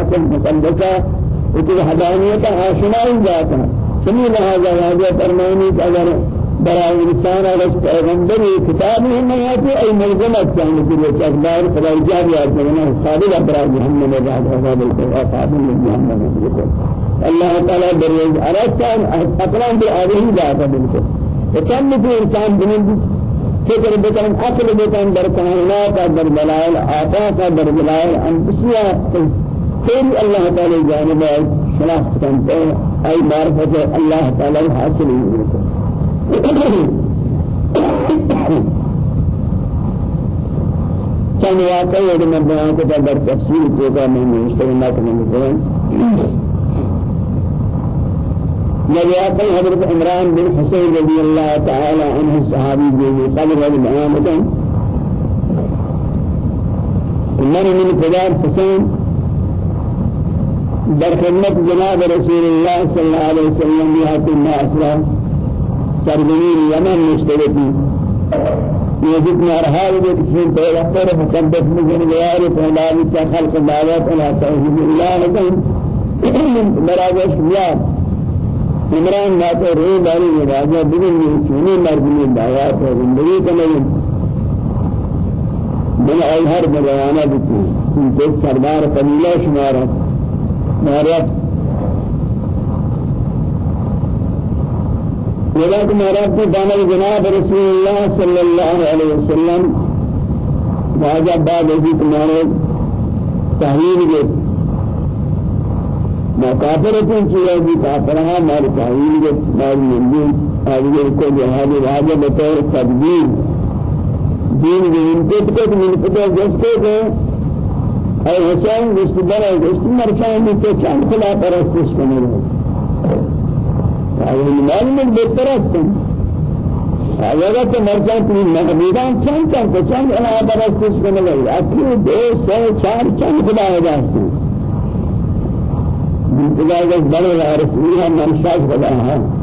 ذات المقدسة وكل حدانية آشنائی ذاتا سمی لہذا واجہ فرمانی کہ اگر برای انسان اور پیغمبر کتاب ہی نہیں آتی ای ملزمت چاہنے کے لیے أخبار خدا جاری آتا ہے خالد برای جہنم بعد عذاب القرآن قابل جهنم اللہ تعالی بریز عرصان اقلام بالآبہی ذاتا بالکل وكم في إنسان بنين فكر بكم عقل بكم در كائنات در دلائل آفاق در دلائل أنفسية خير الله تعالى جانب شناخت كنت أي معرفة الله تعالى حاصل كان واقع يدنا بيان كتاب در تفسير كتاب من مشتغلات من نبيات حضرت عمران بن حسين رضي الله تعالى عنه الصحابي جو قبل هذه الآية من من فلان حسين در جناب رسول الله صلى الله عليه وسلم بهات الناس سرزمين يمن مشتركين يجب نارها وجد كسين تغفر مقدس مجن غيار فهلا خلق دعوات على توحيد الله لكن مراجع شبيات عمران ناتے روح داری راجہ بگن میں چونی مردمی دعوات ہے زندگی کا نہیں. من اول ہر بیانہ دیتی ان کے سردار قبیلہ شمارا مارت ولكن مرات دانا جناب رسول الله صلى الله عليه وسلم راجع بعد ذلك مرات تحويل ما كافر كن چیزیں بھی کافرها مار تحویل کے مار مندی آدھے کو جہاد واجہ بطور تدبیر دین کے انتت کو من پتہ جستے کو اے حسین مستبر ہے اس مرچان میں تو چند خلا پرستش کرنے لگے اگر ایمان میں بہتر ہے اگر تو مرچان تین محمیدان چند چند چند خلا پرستش کرنے لگے اپنی دو سو چار چند خلا ہو جاتے إذا بلغ رسولها من شاش خداها شاش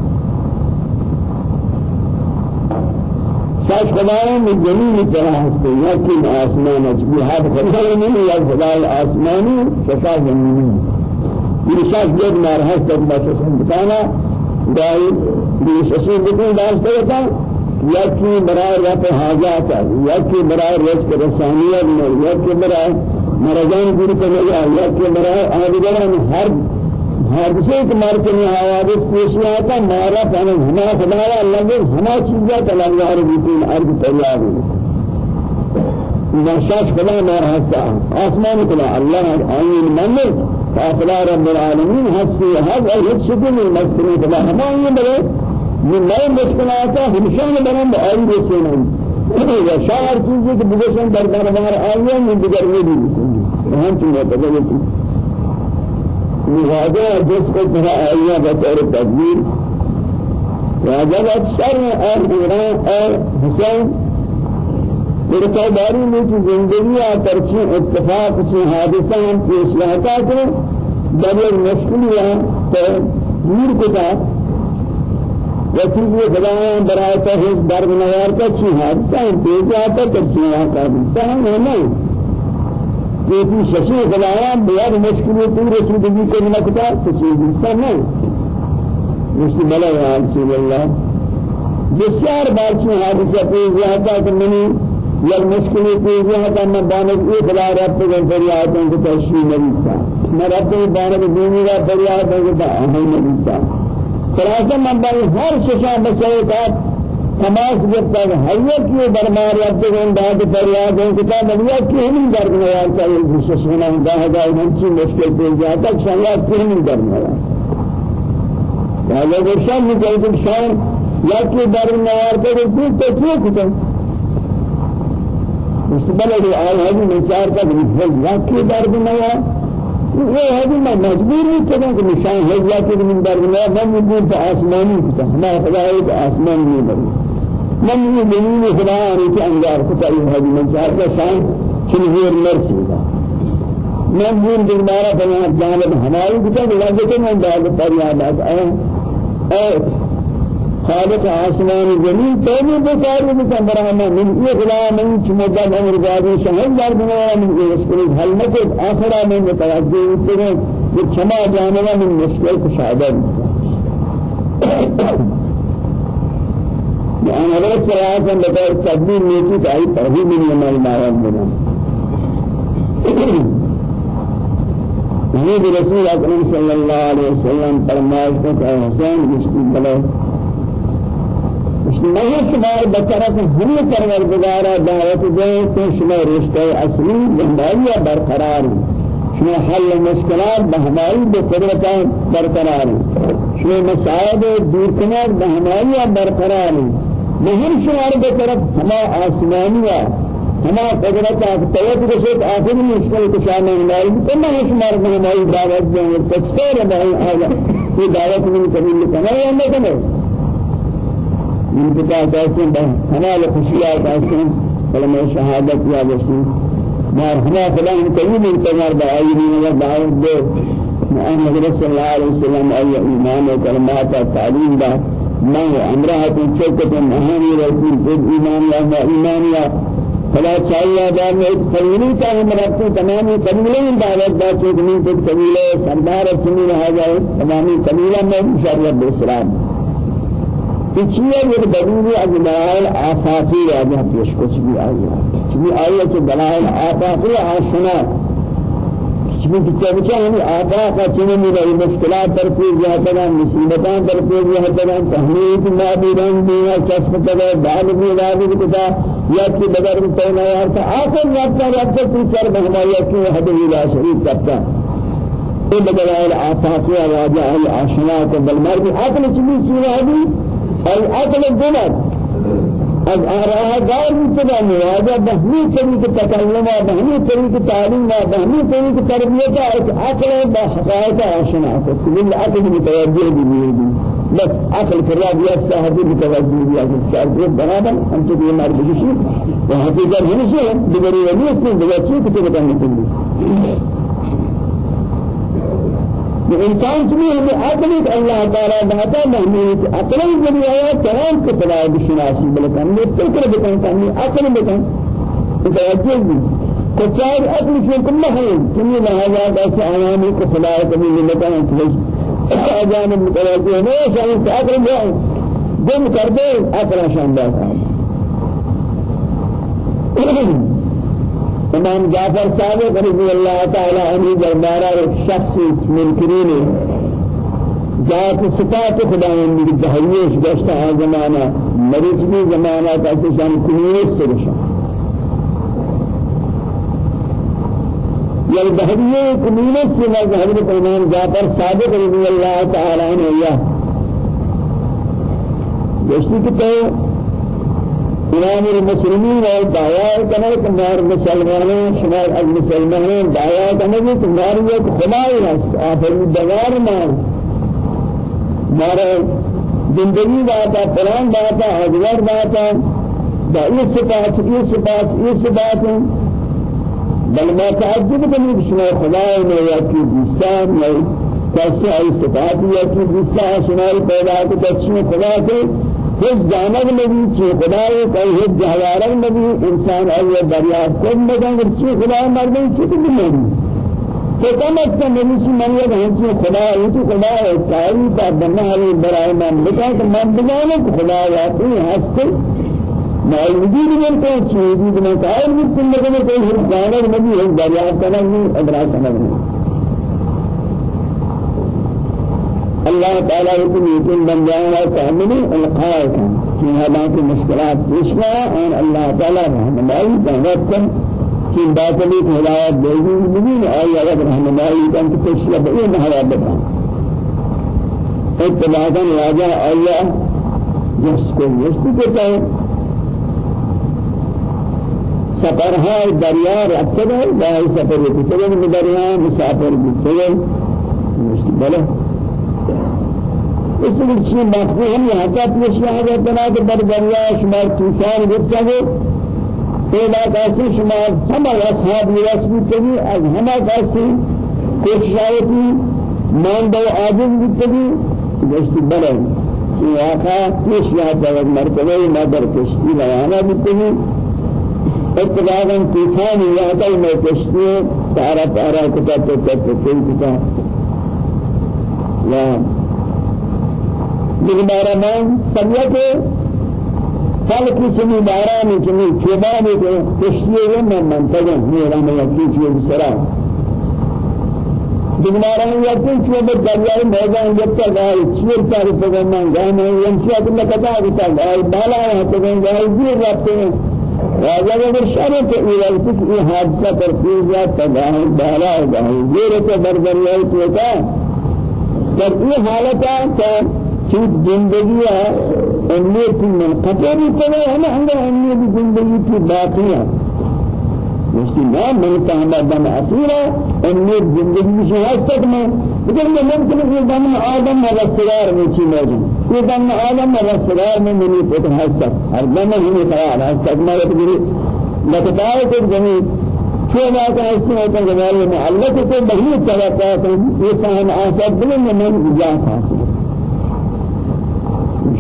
خداها من جميع طرح هسته يكين آسمان أجبي هذا خداها من خداها الآسماني شفاء زميني من شاش جد نار هسته ما شسن بتانا داي بيشسن بكون داشته بتا يكين برای رفع حاجات يكين برای رزق رسانية يكين برای مرجان دور کرنے یا کہ برای آدھگران ہر حادثے کے مار کے حوادث پیش آتا مارا پانے ہما خدایا نے ہما چیزیں تلنگار بیتین ارض تیار نشاش خدا مار ہستا آسمان کلا. اللہ آئین من فاطلع رب العالمین ہستی حد اور ہد شکل مستنی خدا ہما یہ بلے یہ نئے مشکلات ہمیشہ میں بنام آئی نہیں یا شاہر چیزیں کہ بگشن در دربار آئیے میں دیگر میں بھی ہم چیزیں تجربہ لہذا جس کو ترى آئیہ بطور تدبیر واجب شر اور حسین برکاداری میں کی زندگی ترچی اتفاق سے حادثہ ہم پیش لاتا تو بڑے مشکلیاں تو میر کو تھا۔ وچیز خدایان برای تو ہز درد نوار کا چی حادثہ پیش آتا ترچی وہاں کا ہے نہیں۔ كيفي ششي خلايان بيار مشكلة تور رسول الله كنا كتا تشي إنسان نہیں مش بلا يا رسول الله. بسیار بار سے حادثہ پیش ہوا تھا کہ میں یا مشکل پیش ہوا تھا میں دانت یہ خدا رب کے فریاد ہے کہ تشریح نہیں تھا میں رب کے دانت دینی کا فریاد ہے کہ نہیں تھا خلاصہ من ہر ششا بسے کا تماس جبتا ہے حیات کی دربار یا تو ان بعد فریاد ہے کتاب اللہ کی ہم درد میں یا چاہیے جس سے نہ دا ہے ان کی مشکل پہ جاتا ہے شاید کی ہم درد میں یا اگر شان میں جائے شان یا کہ درد میں یا تو کیوں مستقبل ہے آل ہے چار کا بالکل یا کہ درد وہ ہے میں مجبور کروں کہ نشان ہے یا کہ من درد میں میں مجبور تو آسمانی کتا ہمارا خدا ہے آسمان نہیں۔ بنی من یہ دلیل خدا ہے کہ انگار کو تعین ہے من چاہتا کا شان چنہیر مرسی دا من یہ دوبارہ بنا جانب ہماری کتا لگے تو میں بعد فریاد آ اے خالق آسمان زمین تیمی بکاری بکن برانا من یہ خدا من چمدد أمر بازی شہر دار بنایا من یہ اسکری حل نکت آخرا من متوجہ اتنے یہ چما جانبا من مشکل کشادہ يعني أنا بس رأيت أن بطور تدبير نيتي تعي توحيد من يمال ما يمنا حمید رسول اکرم صلی اللہ علیہ وسلم فرمائش کو کہ حسین مشکل بلے۔ میں شمار بطرف ہم پروردگارا دعوت دے تو شمار رشتہ اصلی زندگی برقرار شمار حل مشکلات بہمائی بقدرت برقرار شمار مسائل دور کنار بہمائی برقرار مہر شمار بطرف ہما آسمانیہ ہما قدرت توجہ کے ساتھ آخری مشکل کو شامل نہیں۔ تو میں شمار میں ہماری دعوت دیں تفسیر آیا یہ دعوت میں کبھی کرنا ہے من بتا داشتن به کمال خوشیات داشتن کلمه شهادت یا داشتن مار هما فلان كريم انتظار بعيني وبعيد ده محمد رسول الله عليه وسلم أي إيمان وكلمات التعليم ده ما أمرها تنشكة مهاني رسول جد إيمان يا ما إيمان يا. فلا ایک قبیلی کا ہم رکھتے تمامی قبیلے میں دعوت دا چوک نہیں تو قبیلے سردار سنی رہا جائے تمامی قبیلہ میں مشرف اسلام چیئے یہ دلیل از دلائل آفاقی راجہ پیش کچھ بھی آیا چمی آیا کہ دلائل آفاقی آشنا۔ چمی کچھ بچہ ہمیں آفاقا چمی میرا مشکلات پر پیش جاتا ہے مصیبتان پر جاتا ہے تحمیل معبودان دیا کسب تگا دال بھی راضی کتا۔ یا کہ بدر پینا یارتا آخر یارتا یارتا تی سر بہمایا کہ حد لا شریف کرتا بدلائل آفاقی راجہ آشنا کو بل بھی عقل چمی چیز ہے العقل الجنب از آراء دار متبع مواجه بهمي طريق تكلم بهمي طريق تعليم بهمي طريق تربية. عقل بحقائق آشنا كل عقل متوجه بس عقل فراد يستهدي متوجه بيا. الشعر برابر أنت في مار بجشي وحقيقة هنشي بغير وليس بغير شيء كتبت عن انسان سمي ہمیں عقل اللہ تعالی بہتا محمود عقل ذریعہ ہے تمام کے خدا بشناسی بلکہ ہم نے فکر بکن کہ عقل بکن توجہ بھی کچار عقل سے کم ہے سمي لہذا ایسے عوامی کو خدا کبھی ملتا ہے کہ اجانب متوجہ نہیں شاید عقل جو گم کر دے عقل شاندار ہے۔ امام جعفر صادق رضی اللہ تعالی عنہ دربارہ ایک شخص منکرین ذات صفات خداوند کی تحریش گشتہ ہے زمانہ مریض بھی زمانہ کا شان کنیس سے رشان یہ بہریے کنیس سے نزد حضرت امام جعفر صادق رضی اللہ تعالی عنہ گشتی کہ إمام المسلمين والدعاء كما كمار مسلمانين شمال المسلمين دعاء كما كمار خدای است. آخر دگار ما. مارا زندگی باتا پران باتا حضور باتا. دا یہ صفات یہ صفات یہ صفات. بل ما تعجب کنی بشما خدای نے یا کی دوستان یا کیسے ای صفات یا کی دوستان شمال پیدا کو دچنے خدا کے خود جانب نبی چی خدای کوئی حد جہوارک نبی انسان آئیے دریافت کن مدن چی خدای مردی چی تو نبی تو کم از کم نبی چی من یک ہنچی خدای ہے تو خدای کاری تا بنا علی برائے من بتا کہ من بجانے کہ خدای آتی ہستے موجود من کو چیز میں قائل بھی کن مدن کوئی حد جانب نبی ہے دریافت کرنا ادراک کرنا الله تعالى يكون يكون بن جانا تعملي القائد في هذا المشكلات يشفى أن الله تعالى رحمه الله تعالى في باطلي هداية بيجي من آية رحمه الله كان تشيء بإيه مهلا بكم اتباعا راجع آية. جسكو جسكو كتا سفرها دریا ہیں باہر سفر ہیں دریا مسافر بھی ہیں بلے اس لیے چیز مفہوم یہاں کا پیش یہاں جاتا ہے کہ بر دریا شمار طوفان گفتا ہے۔ پیدا کاسی شمار ہم اصحاب رسمی تبی از ہم کاسی کوشش آیتی مان دو آجز تبی گشتی بلے۔ سواقا پیش یاد دارد مرتبه مادر کشتی روانه بکنی اتفاقا طوفان یاد میں کشتی تارا تارا کتا کتا تو کتا۔ و بگمارا من سمیت کی سمی بارانی چنی چوبانی کے کشتی من منتظر میرا میں یکی چیز سرا بگماران یکی چیز دریای میدان یکتا گاہی چیر تاری پگنن گاہی یمشی اکن کتا کتا گاہی بالا ہے پگن گاہی دیر رابطے ہیں راجہ اگر شرط ایرال کچھ یہ حادثہ پر پیزا تگاہی بالا گاہی دیر تو بردریای توتا در یہ حالتا کہ چیز زندگی ہے امیت منقطع بھی کرے ہمیں ہمیں امیت زندگی کی باقی ہے مشتی ما من كان دم أسيرة أمير زندگی مش هستك ما لیکن یہ ممکن ہے دم آدم و رسولار میں چی موجود یہ دم آدم و رسولار میں منی پتہ هستك ہر دم ہی خیال هستك ما يتجري لکتائے کہ جمی کیوں نہ کہ اس میں ہے کہ اللہ کو بہت توقع ہے یہ سہن آسد بلند من جان حاصل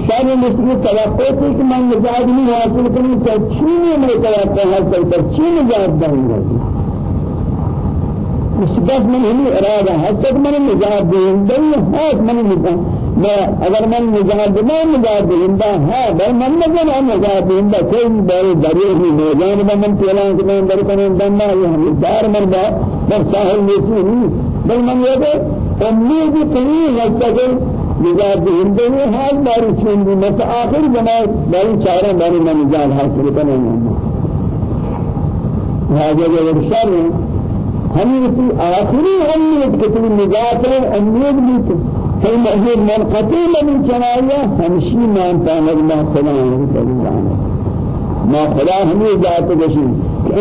شان مسلم توقع تھی کہ من نجات نہیں حاصل کروں تو چین میں توقع حاصل کر چین نجات دیں نسبت من هني إرادة حسب من النجاة بهنده هات من النجاة ما أگر من نجاة بما نجاة بهنده ها بل من نجاة نجاة بهنده كل بار دريه هي نجاة بمن تيلان كمان در كمان دمنا يهم دار من با بس ساحل نسيني بل من يده أمني بقليل نجاة نجات ہندو میں حال باری چون بھی مت آخر جماع باری چارہ باری میں نجات حاصل ہیں هذا الرسال هم في آخری امیت کہ تم نجات امید بھی تو. فإن أجر منقطع من جناية همشي ما أنت ما خدا ما خدا همي ذات بشي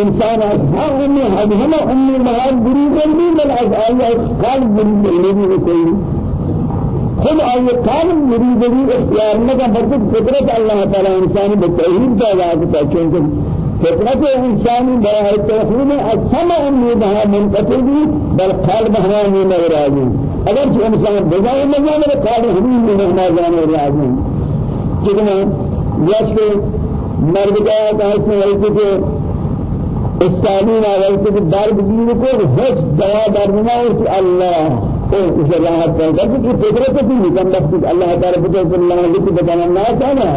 إنسان هم أمي هم أمي ما هم بريد من الأزعاء قلب من الذي يقول خود آئیے کامل مریدگی اختیار نہ کا برکت فطرت اللہ تعالی انسانی بتوحید پیدا کرتا ہے کیونکہ فطرت انسانی برائے توحید اچھم امیدها منقطع بھی بل قلب ہمانی میں راضی اگر جو انسان بجائے نہ جانے قلب ہمیں میں نہ جانے راضی کتنا جس کے مرد کا کہتے ہیں کہ استعمال على کہ درد دین کو ہج دوا درنا ہے اللہ اس راحت پیدا کی قدرت کی نظام بخش اللہ تعالی بتا اللہ لکھ بتانا نہ چاہنا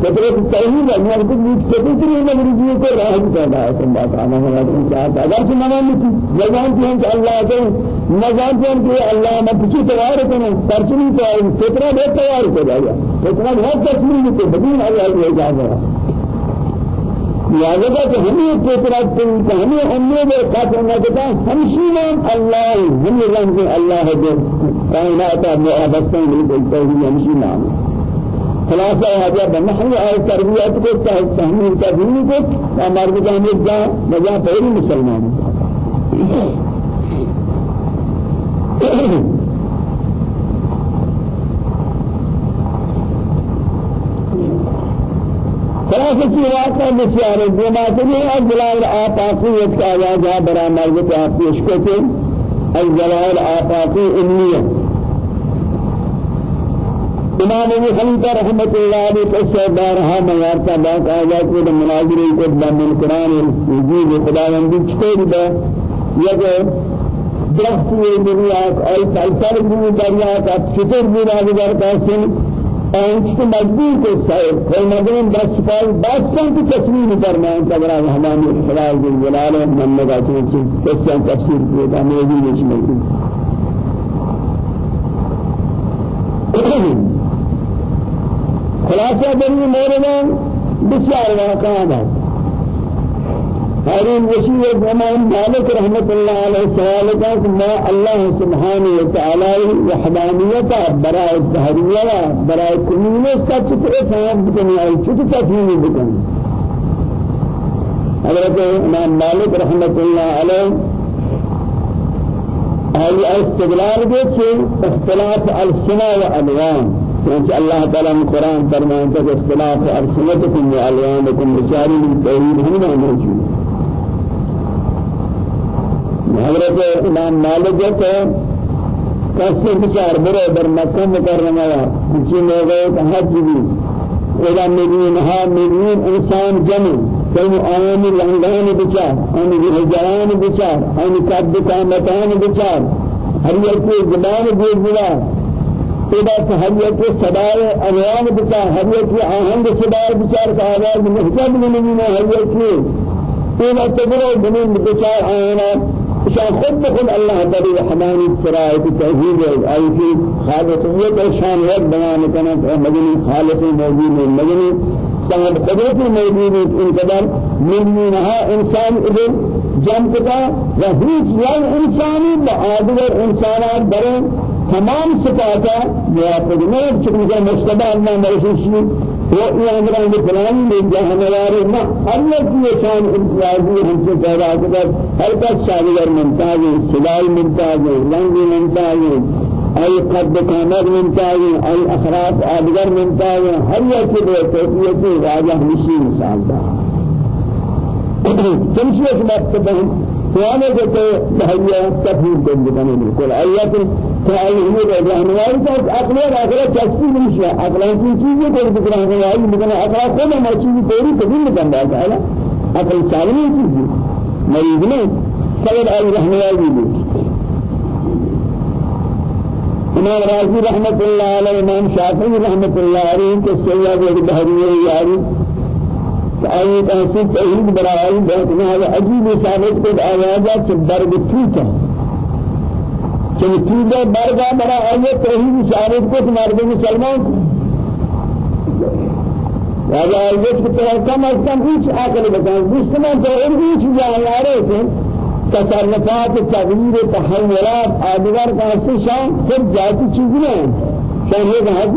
قدرت صحیح ہے میں کو نیچ کے بھی نہیں مری کو راحت پیدا ہے تم بات آنا ہے ان چاہتا اگر کہ نہ نہیں جوان کہ اللہ دے نظام کہ اللہ میں کچھ تیار کریں پرچنی تو فطرہ دے تیار کر دیا فطرہ بہت تصویر کے بدین اللہ یہ اجازت لہذا کہ ہمیں فطرت سے ہمیں امید ہے کہ نہ کہ ہمشینا اللہ ہم رنگ اللہ ہے کائنات میں ابستان نہیں بولتا ہے ہمشینا خلاصہ ہے جب نحن آئے تربیت کو تحمیل کا دین کو ہمارے جانب جا وجہ پہلی مسلمان. خلاصة کی واقع بسیار ہے جو بات ہے الجلال آفاقی ایک آواز ہے برا مرد کو آپ پیش کرتے الجلال آفاقی امنیہ امام ابو حنیفہ رحمۃ اللہ علیہ کے سردارہ میارتا بات آیات کو مناظرے کو من قرآن وجود خداوندی چھوڑ دے یہ درخت یہ دنیا اور سلطر بھی دریا کا فطر بھی راز کا سن انت مجبور کو سائر کوئی مدین دس پاس دس سن کی تصویر فرمائیں تبرا خلال جل جلال محمد آتی ہے کسی تفسیر کیے تھا میری نہیں مجبور خلاصہ بنی موردان بسیار واقعات ہیں هارون وشي زمان مالك رحمة الله عليه سوال كان ما الله سبحانه وتعالى وحدانية براء التهرية براء كمينة استطيع فهم بكني أي شو تفهم بكني حضرت امام مالك رحمة الله عليه هذه استدلال بيتي اختلاف السنة والألوان يعني الله تعالى من القرآن فرمان اختلاف ألسنتكم وألوانكم من توحيد هم موجود۔ حضرت امام مالک کو کسی بچار برو در مکہ مکرمہ کسی میں گئے حج بھی۔ إلى مليون ها مليون إنسان جمع۔ كم آيان لنگان بچار آن رجعان بچار آن قد قامتان بچار هر یک زبان دیگرا إذا هر یک صدای أنوان بچار هر یک آهنگ صدای بچار کا آواز محجب من هر یک إذا تبرو بنين بچار آيانا شان خود بخود الله تعالى رحمان السرائة التوحيد أي في خالصية شان رب بنا كنا مدني خالص موجود مدني. صاحب قدرت موجود إن قدر من منها إنسان إذن جم كتا وهيج يعني إنساني بآدور إنسانات برين تمام صفاتا يا قدمه شكل مشتبه ما مرشوشي وہ یہ امران کے فلانی میں جہنوارے نہ اللہ کی شان امتیازی ہم سے پیدا کر ہر کا شاگر ممتاز ہے سلائی ممتاز ہے لنگی ممتاز ہے اي قد كامل ممتاز ہے اي اخراق آدگر ہر ایک کی توفیق کی راجہ ہمشی مثال دا تمشي في مكتبهم سواله جو تهيئ تفهيم بالبنان بالكل آيات فأيه الرحمن کا اپنے آخرت چسپی نہیں ہے اقلا کی چیزیں کوئی ذکر ہے لیکن اقلا کو نہ چیز پوری کبھی نہیں بن رہا ہے أقل سالمی چیز مریض نے خبر آئی رحمن بھی امام راضی رحمت اللہ علیہ امام شافعی رحمت اللہ علیہ کے سیاد بہری یاری آئی تحصیل توحید برائی بہت نہا عجیب ثابت کو آوازہ چھ درد ٹھیک ہے چھ ٹھیک ہے برگا برا آئی توحید ثابت کو مرد مسلمان هذا الجزء كتير كم أصلا إيش أكل بكان بسمع تقول إيش جاي يارك تصرفات تغيير تحولات أدوار كاسشان كل جاتي چیزیں شان یہ حد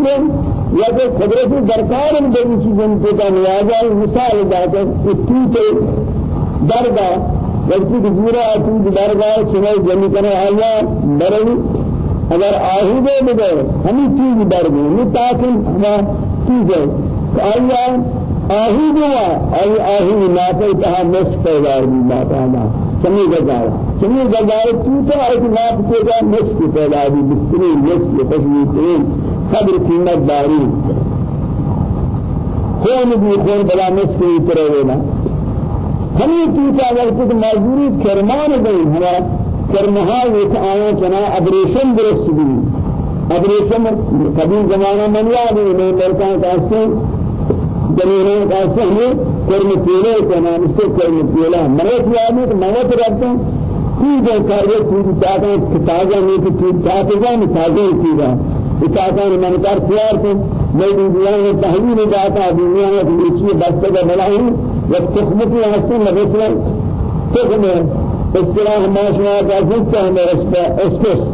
یا کہ قدرت درکار ان بڑی چیزوں کو کا نیازہ مثال داتا اتنی تے درگاہ وقتی کہ پورا اتنی درگاہ چنے جمی کرنے آیا برنی اگر آہودے بدے ہمیں چیز درگاہ نہیں تاکہ ہمیں چیز ہے آیا آہود ہوا آئی آہود ناپے تہا نصف پیدار بھی باتا ہما چمی گزارا چمی گزارا توتا ایک ناپ کے جا نصف پیدار بھی بسترین نصف تشویترین قدر قیمت داری. خون بھی خون بلا مسکی اترے ویلا ہمیں چیتا وقت مزدوری کرمان گئی ہمارا کرمہا ایک آیا چنا ابریشن درست بھی ابریشن قدیم زمانہ من یاد ہے میں مرکان کاسے زمینوں کاسے ہمیں کرم پیلے کا نام کو کرم پیلا مرت یاد ہے کہ مرت رہتے ہیں چیزیں کر رہے چیز چاہتے ہیں تازہ نہیں کہ چیز چاہتے ہیں تازہ چیزیں اتاكان من کر پیار کو میں دنیا میں تحویل جاتا دنیا میں نیچے بستے کا بلائی وقت تخمتی ہستی مثلا تخم اصطلاح ماشنا کا جسا ہے اسپس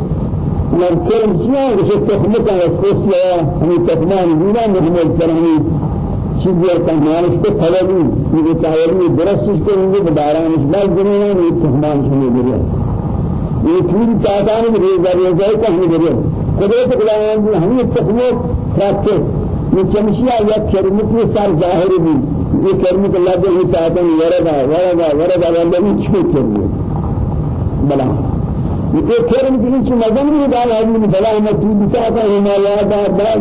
من کرم سیاں کہ تخمتا اسپس یا ہمیں تخمان دینا محمد فرمی چیزیں تمہارے کو پھلوی یہ تحویل درست کو ان کے داران اس بات دنیا میں تخمان سنے گرے یہ پوری تعداد میں ریزہ ریزہ کا ہمیں گرے قدرت خداوند ہمیں تخلیق رکھتے یہ چمشیا یا کرمت میں سر ظاہر بھی یہ کرمت اللہ کے ہی چاہتے ہیں وردا وردا وردا وردا بھی چھو کرنے بلا یہ کرم کی چھ مزن بھی ڈال آدمی بلا ہمیں تو ہے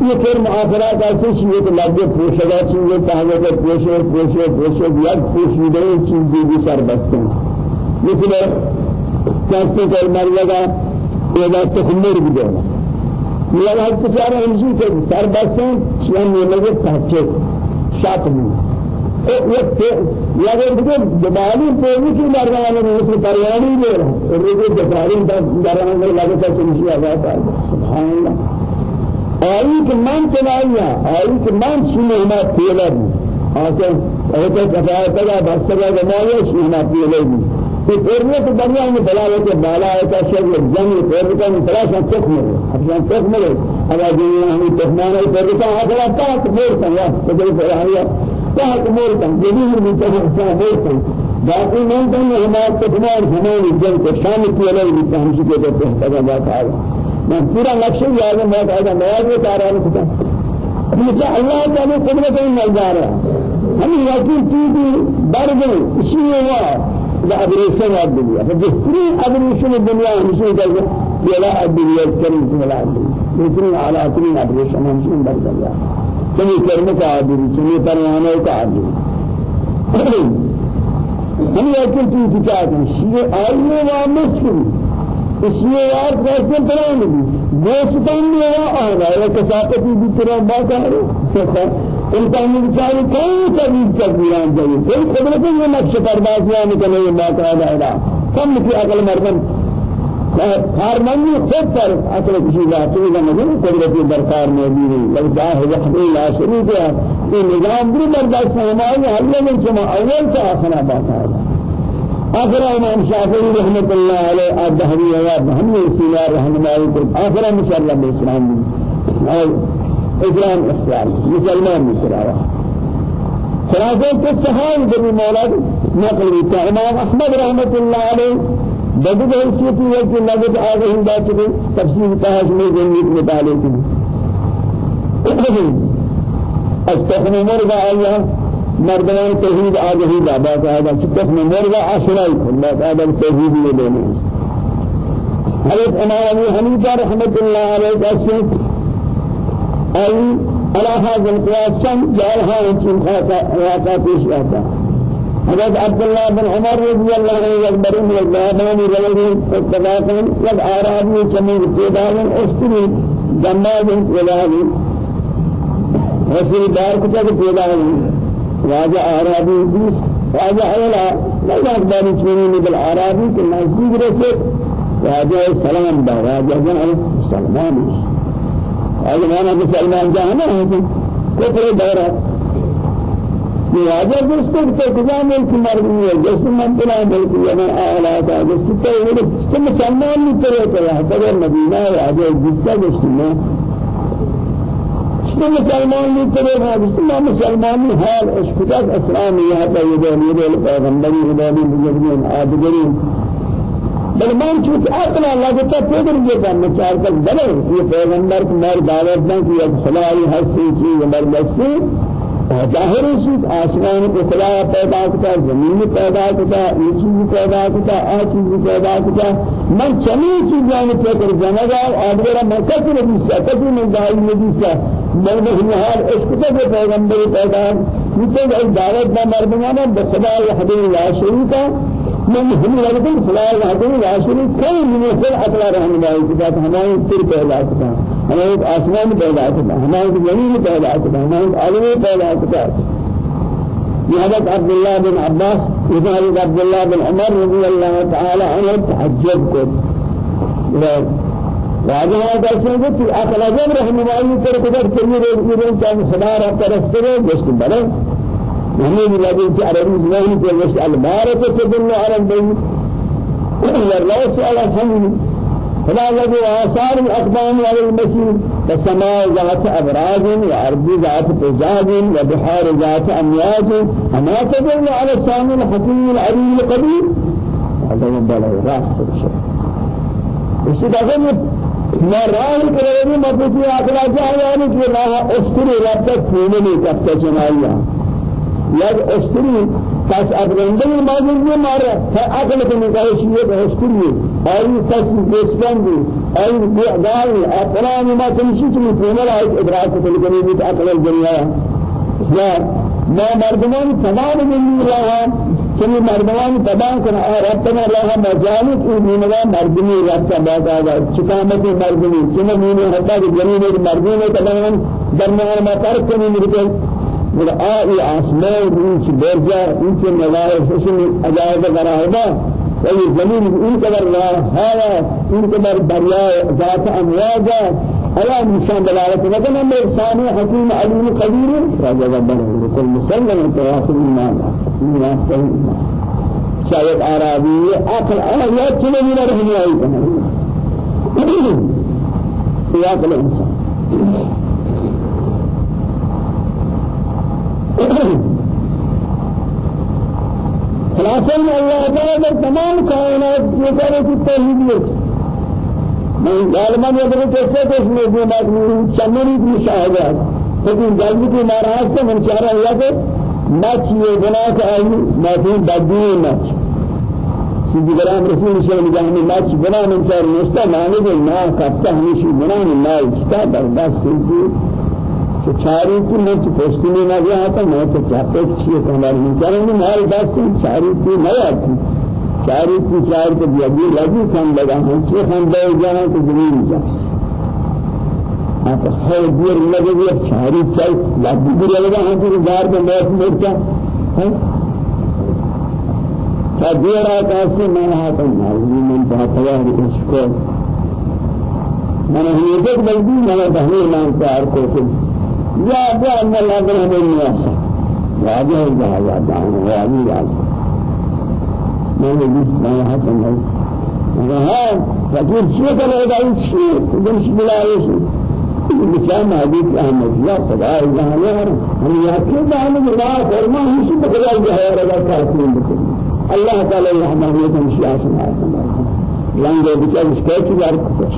یہ کرم آخرات ایسے چیزیں کہ لگے پوشگا چیزیں تاہوے کے پوشے پوشے پوشے یک پوشیدہ چیز بھی سر بستے ہیں مثل کہتے کہ مر لگا إذا تخمر بدونا میرا حد بچارا انجی کے سر بسیں چیان میں لگے تحقیق شاطمی یا اگر دیکھو جبالی پوری کی مروانے میں اس پریانی لے رہا ہے۔ اور یہ جبالی دروانے میں لگے تا چنشی آزاد سبحان اللہ۔ آئی کہ من چلائیا آئی کہ من سنے ہما پیلا بھی آسان اہتا کفایتا گا بستا گا جمالی سنے ہما پیلا بھی کہ پھرنے تو دنیا میں بلا ہے کہ بالا ہے کہ شر جنگ پھر کا بلا شان تک ملے اگر دنیا ہمیں تکمان ہے پھر کا اگر تا کہ مور کا یا تو پھر ہے تا کہ مور کا یہ بھی تو ہے مور کا باقی نہیں تو ہمارا تکمان ہماری جنگ کو شان کی علیہ بھی ہم سے کہتے ہیں تگا بات آ مغفورا نقش یاد میں بہت آیا میں بھی چاہ رہا ہوں کہ اللہ تعالی قدرت میں مل جا رہا ہم یقین تو بھی بڑھ گئی اسی لیے ہوا لا ابریشن یاد دنیا فجسری ابریشن دنیا ہمشہ جائے بلا ابریشن کریم بلا ابریشن اتنی اعلی اتنی ابریشن ہمشہ بڑھ گیا تمہیں کرم کا ابریشن یہ پروانے کا ابریشن ہم یقین تو چاہتے ہیں یہ آئیے وامس کی اسمه یاد رسم پران دی دوستان نے آ رہا ہے کہ ساتھ بھی تیرا بات ہے ان کا انسان کوئی تبدیل کر دیا جائے کوئی خبر نہیں نقش پر باز یا نکلے یہ بات آ رہا کم کی عقل مردم. فارمانی خود پر اصل کسی جاتی کا قدرتی درکار موجود ہے لگ جاہ وقت لا شروع کیا یہ نظام بری برداشت. ہمارے حلی من چما اول سے آخنا بات آ آخر امام شافعی رحمت اللہ علیہ آج دہنی ہے دہنی سیلا رہنمائی کو آخر مشاءاللہ باسلام اور اسلام اختیار۔ مسلمان مسلمان خلاصہ کے صحابہ جبی مولاد نقل ہوتا امام احمد رحمت اللہ علیہ بدل حیثیت ہے کہ لگت آ گئی بات کی تفسیر کہا میں جنت متعلق۔ ہے استغفر مرضى الله مردمان توحید آگهی دادا کہا چکت میں مرد عاشرائی اللہ تعالی توحید یہ دینے حضرت امام ابو حنیفہ رحمت اللہ علیہ کہتے ای على هذا القياس كم جعلها أنتم خاصة پیش آتا حضرت عبد الله بن عمر رضي الله عنه يكبر من الزهبان رجل اتفاقا يد آرابي كمين ابتداء اشتري جمال ولادي رسول دار كتاب ابتداء واجه عربي بيس واجه أولا لا يقدر يشيني بالعربي كما يصير رسول واجه السلام دا واجه جن سلمان واجه ما أنا بسلمان جانا كفر دورة واجه جس کو تو کجا مل کی مرضی ہے جس من بنا مل کی أنا اعلی تا جس تو. وہ تو مسلمان نہیں کرے تو ہے مدینہ واجه جس کا جس میں تو مسلمان نہیں کرے گا جس میں مسلمانی حال اشکتاک اسلامی یہاں پر یہ دین یہ پیغمبری ہدایت مجدین آدگرین بل من چوت أقل اللہ کے تک پیدر یہ کرنا چاہتا بلے یہ پیغمبر کو مر دعوت کہ یہ خلائی ہستی چیز مردستی ظاہر چیز آسمان کو خدا پیدا کرتا زمین پیدا کرتا یہ چیز پیدا کرتا آ چیز پیدا کرتا من چمی چیزیں پیدا جنگا اور میرا مرکز نبی سے کسی من دائی نبی سے مرد حال عشق کے پیغمبر پیدا۔ یہ تو دعوت دا مردمانہ بخدا وحدہ لا شریک۔ من هم لگتے لا شریک کوئی نہیں پھر اطلاع رہنمائی کی بات ہمارے پھر پیدا کرتا ہمارے آسمان پیدا کرتا ہمارے زمین پیدا کرتا ہمارے عالم پیدا کرتا حضرت عبد الله بن عباس وحضرت عبد الله بن عمر رضي الله تعالى عنه کو واجہ کیسے کہ تو اقلا جب رہنمائی کر قدر کریے یہ کہ خدا را پرسترے گشت بڑے لگے کہ عربی زبان کے وش المارة تدل على البيت؟ والرأس على الحمل فلا لدي آثار الأقدام على المسير فالسماء ذات أبراج وأرض ذات فزاج وبحار ذات أمياج أما تدل على السامي الحكيم العليم القدير. هذا يبالغ راس الشيء وشي ما راه كلامي ما بيجي أكلا جاهياني کہ راہ استری رب تک کھولنے نہیں کرتا چنایا یا استری کس ابرندن ماجن یہ مارا ہے عقل کو نکاح شیء استری اور کس دیسکان بھی اور دار اپنا ما تمشي تمشي کھولنے لائق ادراک کو لگنے بھی عقل الدنیا یا ما مردمان تمام من رہا چنی مردمان تباہ کن ربنا لها مجالس ایمینگا مردمی ربتا باید آگا چکامتی مردمی؟ چنی مینی حتی کہ جنین ایک مردمی تباہ درمیان ما ترک کنی مرکل مگر آئی آسمان چی برجا چی نظار حسن عجائب قرائبا ولی زمین این قدر راہ ہے این قدر دریا ذات امواجا ألا نشان دلالة لكن أن إحسان حكيم عليم قدير راجع ربنا كل مسلم تواصل الإيمان الناس سهل شايف أعرابي أقل آيات كل من رحمه أيضا في عقل الإنسان خلاصة الله تعالى تمام كائنات يقرأ في التوحيد من غالبا يدري كيف تسمع بما سمري مشاهدات لیکن جلدی کی ناراض سے من چاہ رہا ہے کہ نہ چیئے بنا کے آئی بھی بدی نہ سيدي كلام رسول الله جهنم ما بنا من شر نستا ما نقول ما كفته همشي بنا من. ما يشتا برداشت سيدي چاری کی میں پوسٹ میں نہ گیا تھا میں تو چاہتے تھے کہ ہمارے بیچارے نے ہمارے پاس چاری کی نہیں آتی چاری کی چار کو بھی ابھی لگی کم لگا ہم سے ہم دے جانا تو زمین جا آپ ہے دیر لگے گی چاری چل لگی بھی لگا ہم تو دار میں موت مرتا ہے فدير آتاسي من هذا النازل من تهتوار إشكال من هيدك بلدي من تهليل من تعرف كل يا أبا أن الله بنا من ياسا واجه الجهاز دعنا واجه الجهاز من يجلس ما هذا النازل ها فكير شيء كلا يدعي شيء يجلس بلا يشيء بسام حديث أحمد لا خدا إله إلا هو هم يأكل دعنا لا فرما هي شيء بخدا الجهاز رجع كافين بكل الله تعالى يحمد يتمشي عشان لأن ده بيجي مشكلة يار كوش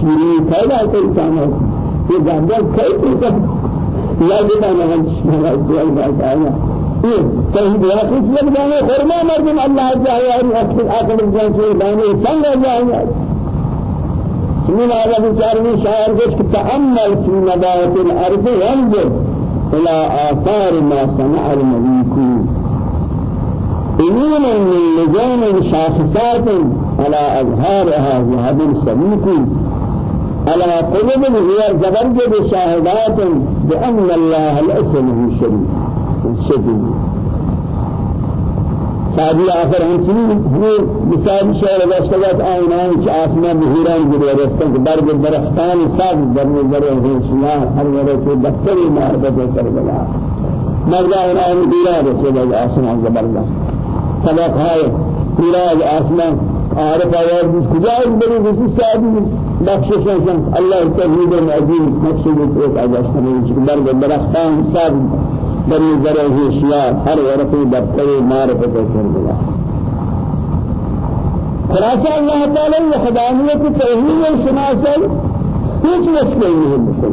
شيرين كذا كل كلام جاندار كيف لا بد من السؤال بعد توحید ہے اس لیے جانے فرما مردم اللہ چاہے اور اکثر عقل جان سے جانے سنگ هذا بشار من شاعر قلت تأمل في نبات الأرض وانظر إلى آثار ما صنع المليكون إنين من لجان شاخصات على أظهارها ذهب سميك على قلوب هي زبرجد شاهدات بأن الله ليس له شريك. الشديد سادی آخر ہم چنی ہمیں مثال شعر وشتگت آئینان چ آسمان بہیران گرے رستن کے برگ درختان سب در نظر ہے شیاں ہر ورے سے دفتری محبت کر بلا. مرجع انہاں دیرا رسول آسمان زبردست طبق ہے پورا آسمان. عارف آوار جس کجائز بری؟ جسی سادی بخششن اللہ توحید عظیم. مقصود ایک کرنے چکہ برگ درختان سب بری ذرہ اشیاء ہر ورقی دفتر معرفت کر دیا خلاصہ اللہ تعالی وحدانیت توحید شناسا هیچ مشکل نہیں ہے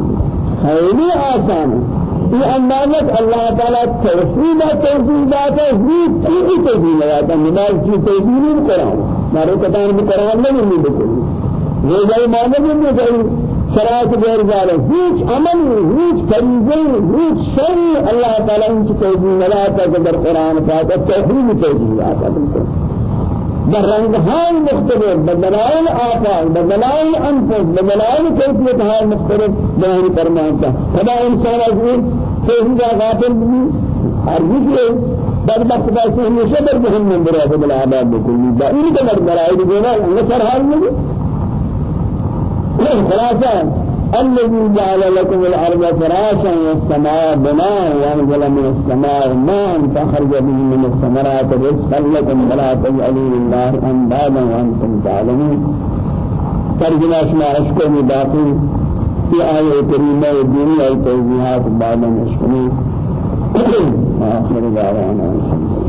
خیلی آسان. ہے یہ اندازت اللہ تعالی توحید توحیدات ہے یہ چیز توحید ہے نماز کی توحید قرآن مارے قرآن میں قرآن نہیں مل بکل۔ یہ جائے معنی بھی نہیں شرائط غیر جارے۔ هیچ عمل هیچ فریضه هیچ شيء الله تعالی ان کی توحید ملاتا در قرآن پاک۔ توحید توحید آتا بالکل۔ در رنگهای مختلف بدلائل آفاق بدلائل انفس بدلائل کیفیت های مختلف۔ بیان فرماتا خدا انسان از این توحید غافل بھی۔ ہے بدبخت باسی ہمیشہ در جہنم برا بلا عذاب بکلی با این کا بدلائل دینا اللہ سر حال خلاصہ الذي جعل لكم الأرض فراشا والسماء بناء وأنزل من السماء ماء فأخرج به من الثمرات رزقا لكم ولا تجعلوا لله أندادا وأنتم تعلمون. ترجمة اسمع أشكر باقي في آية كريمة الدنيا توجيهات بعد مشكلين آخر دعوانا الحمد لله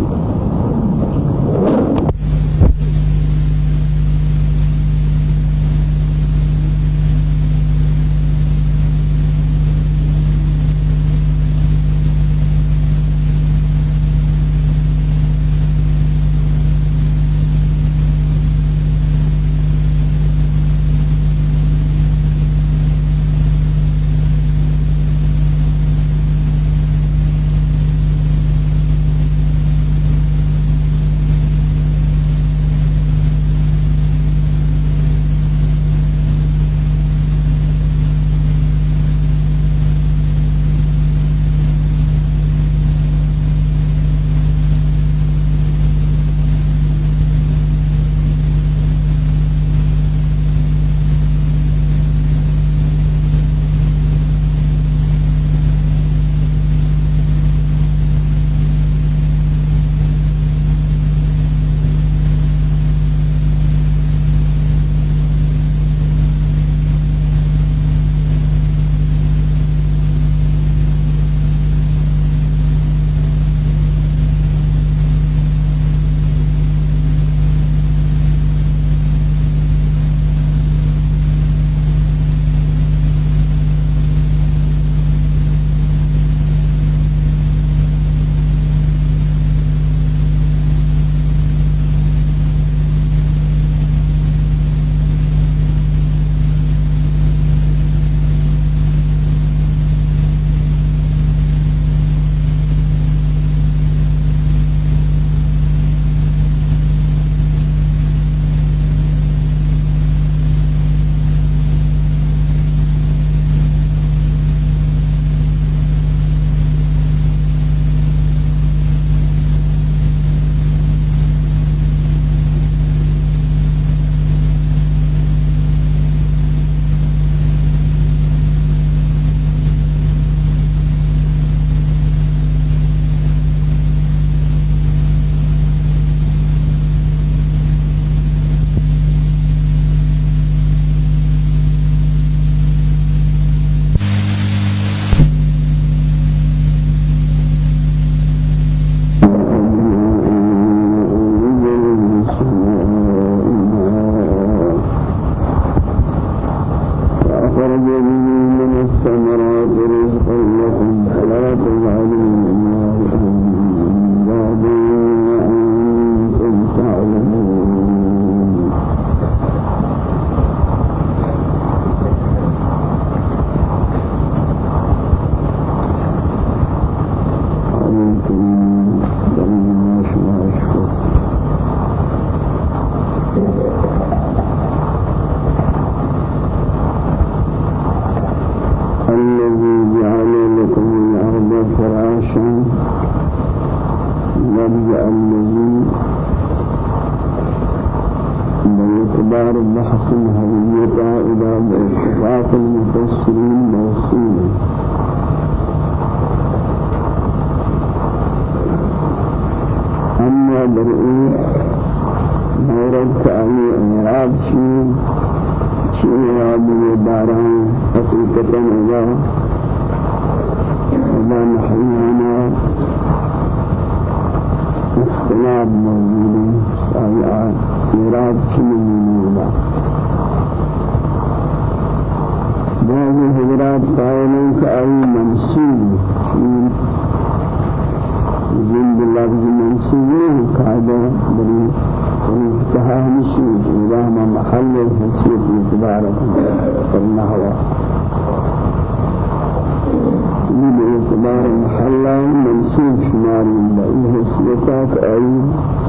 منسوب شماري بأي حسيتك أي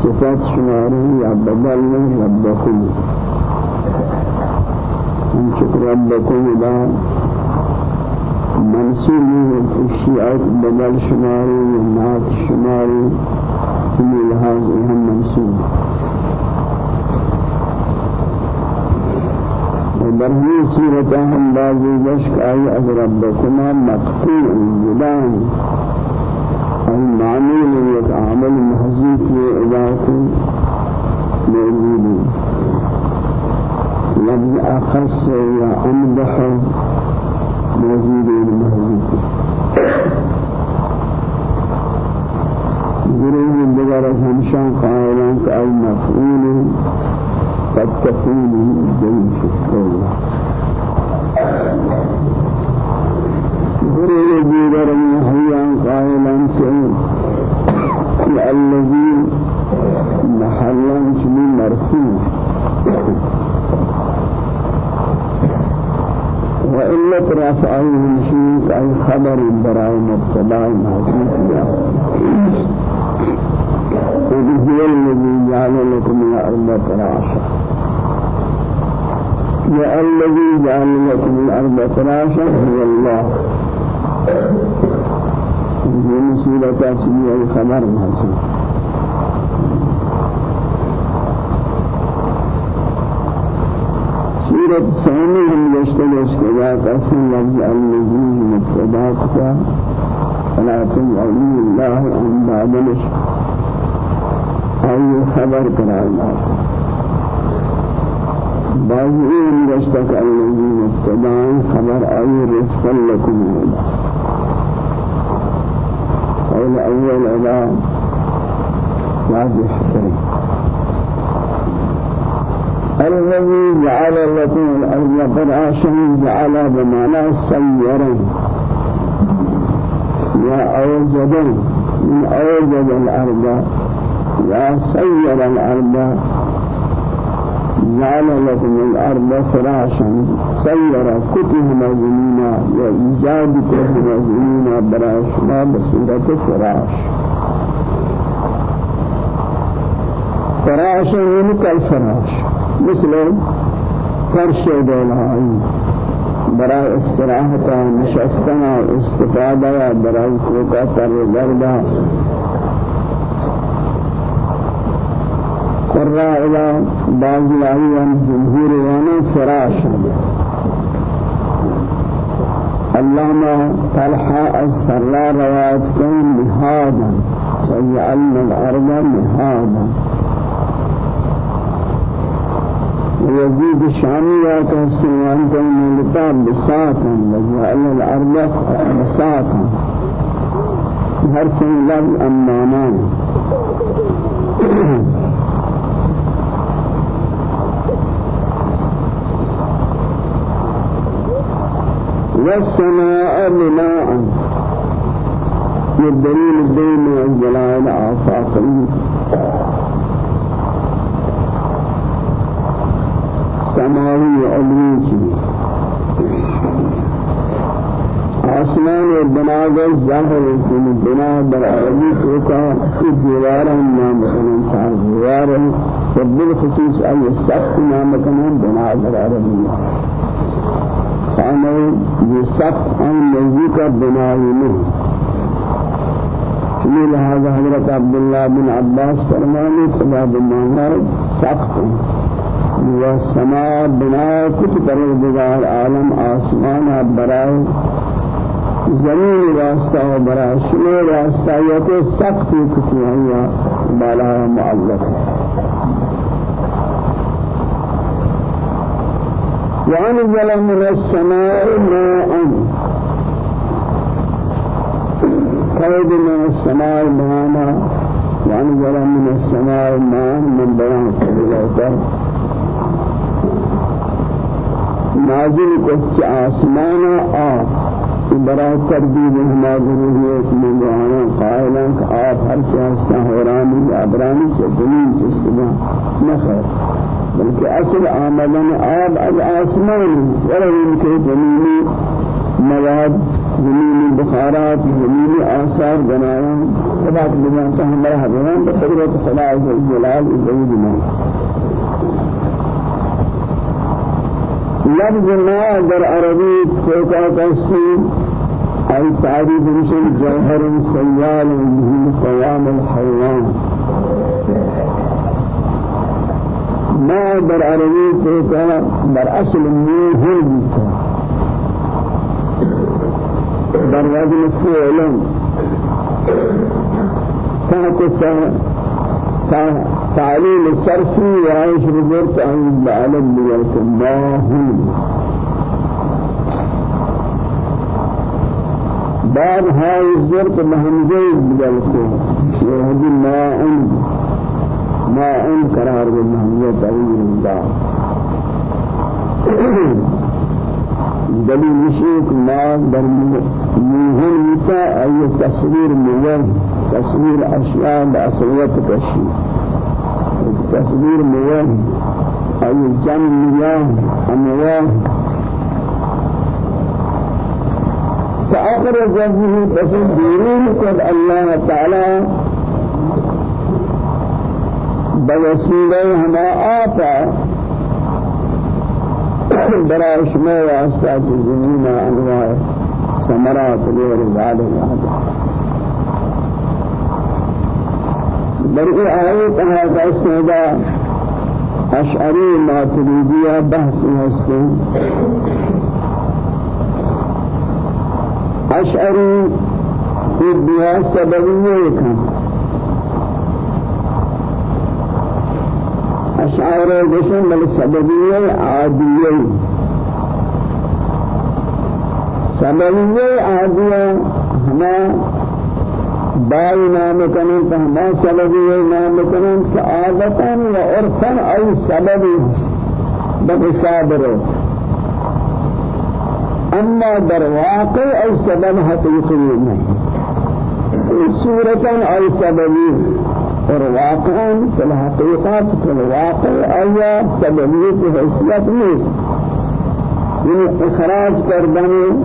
صفات شماري يا بدل يا بخل من شكر ربكم إذا منصور الشيعة بدل شماري والنات شماري كل لحاظ هم منصور. وبرهي سورة هم بازي بشك أي از ربكما مقطوع جدان أي معمول يتعامل محزوك لإذاكم موجود لفظ أخص وأمدح موجود المهزوك گروه دیگر از همشان قائلان که ای مفعول قد تكون جيش الكون دیگر همشان قائلان که الذي وإلا رفعه شيء أي خبر براء مبتدا محسوس وهو الذي جعل لكم الأرض فراشا يا الذي جعل لكم الأرض فراشا هو الله من سورة أي خبر محسوس سورة ثانية هم يشتغل كذا قسم لفظ الذي مبتدا فلا تجعلوا الله عن بعد أي خبر كرا الله بعضهم يشتغل الذي مبتدا خبر أي رزق لكم. قول أول أداء واضح الذي جعل لكم الأرض فراشا جعل بمعنى سيرا يا أوجد من أوجد الأرض يا سير الأرض. جعل لكم الأرض فراشا سير كتهما زمينا وإيجاد كتهما زمينا براش ما بصورة فراش فراشا من كالفراش. مثل فرش دولهایی. برای استراحت نشستن و استفاده برای کوکا تر قرى إلى بعض الأيام جمهور وأنا فراش. علامة طلحة فرلا روایت کن مهادا وجعلنا الأرض مهادا ويزيد الشامية كالسنوان كان لطاب بساطا وجعل الأرض بساطا هر سن لفظ والسماء بناء والدليل الدين والجلال آفاقه سماوی علمی کی آسمان و بناگر ظاہر کی بنا در عربی کو کا دیوار نام کنن چار دیوار و بالخصوص ای سقف نام کنن بنا در عربی فانا یہ سقف آن نزدیک بنا نہیں چلی لہذا حضرت عبداللہ بن عباس فرمانے خدا بمانا سقف والسماء بنا كت پروردگار عالم آسمان برائے زمین راستہ و برائے شمع راستہ یہ کہ سخت کتی ہیں بالا معلق. وأنزل من السماء ماء. قيد من السماء ماء. وأنزل من السماء ماء من بيان قبلته. نازل کچھ آسمان آب برای تربیب ہما ضروریت میں جانا قائلا کہ آپ ہر چاہستا حورانی ابرانی سے زمین چستنا نخیر بلکہ اصل آمدن آب از آسمان ولو ان زمینی مواد زمینی بخارات زمینی آثار بنایا۔ خدا کے بنا تو ہمارا حضران بقدرت خدا عز وجل عزیز ما لفظ ما در عربی فوقا قصی أي تعريف رسل جوهر سيال به قوام الحيوان ما در عربي فوقا در أصل النور در وزن فعلا كانت تعليل الصرفي وعيش بزرت عن العالم بيوت الله باب هاي الزرت مهمزي بجلسه وهذه ما عند ما عند قرار بالمهمية تعليل الباب دلیل نشیک ما در میهن میتا ای تصویر میوه تصویر اشیاء بأصلیت کشی تصویر میوه ای جمع میوه امواه فآخر جزه بس دينين قد الله تعالى بوسيله هما آتا برای شما واسطه زمین انواع ثمرات غیر ذلك در این آیت هذا استعداء اشعری ماتریدیہ بحث هستن اشعری خود بها سببیه کن اشعار جشن بل سببیه عادیه. سببیه عادیه ہما بائی نام کنن تو ہما سببیه نام کنن کہ عادتا و عرفا ای سببی اما در واقع ای سبب حقیقی نہیں صورتا ای سببی. اور واقعا في الحقيقة في الواقع أي سببية حيثيات نيس من إخراج كردن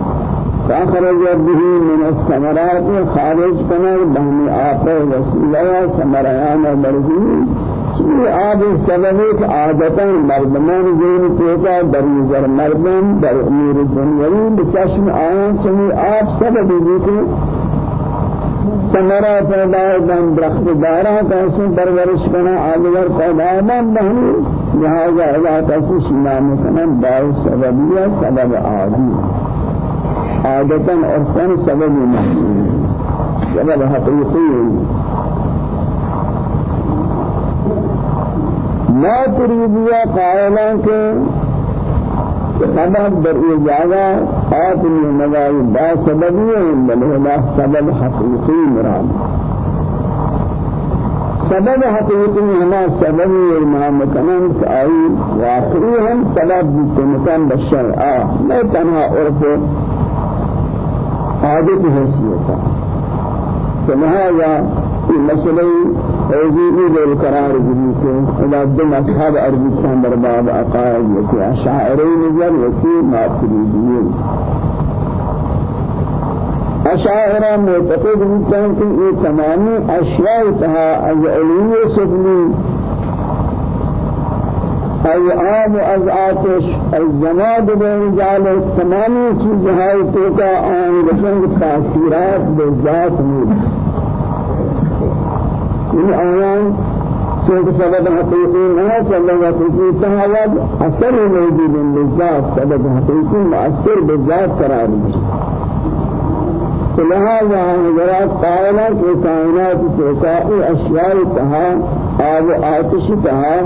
فأخرج به من الثمرات خارج كنا بهم آفة وسيلة ثمريان ومرزين چی آب سببیت عادتا مردمان زین توتا در نظر مردم در امور دنیوی بچشم آیان چمی آب سببی ثمرہ پیدا دن درخت دارا کیسے پرورش کرنا آدگر پیدا دن بہنی لہذا اللہ کیسے شنام کرنا باعث سببیہ سبب عادی عادتا عرفا سبب محسوس سبب حقیقی ما تريد قائلا کہ سبب در ای جگہ آتم نگاہی با سببی ہے بلہلا سبب حقیقی مراد۔ سبب حقیقی ہما سببی امام کنن آئی واقعی ہم سبب بکنکن بشرعا میں تنہا عرف عادت حیثیتا کہ لہذا یہ مسئلہ توجیهی دل قرار دی کہ خدا دم اصحاب ارجتان برباد عقائد یکی اشاعری نظر یکی ماتریدی اشاعرہ معتقد ہوتا ہے کہ یہ تمامی اشیاء تہا از علوی سفلی ای آب از آتش از جماد بین ذالک تمامی چیزهای تو کا آن رسنگ تاثیرات بذات نیست. این آیان چونکہ سبب حقیقی نہیں سبب حقیقی تحاول اثر موجود بالذات سبب حقیقی مؤثر بالذات قرار دی لہذا حضرات قائلہ کہ کائنات توقعی اشیاء تہا آب آتش تہا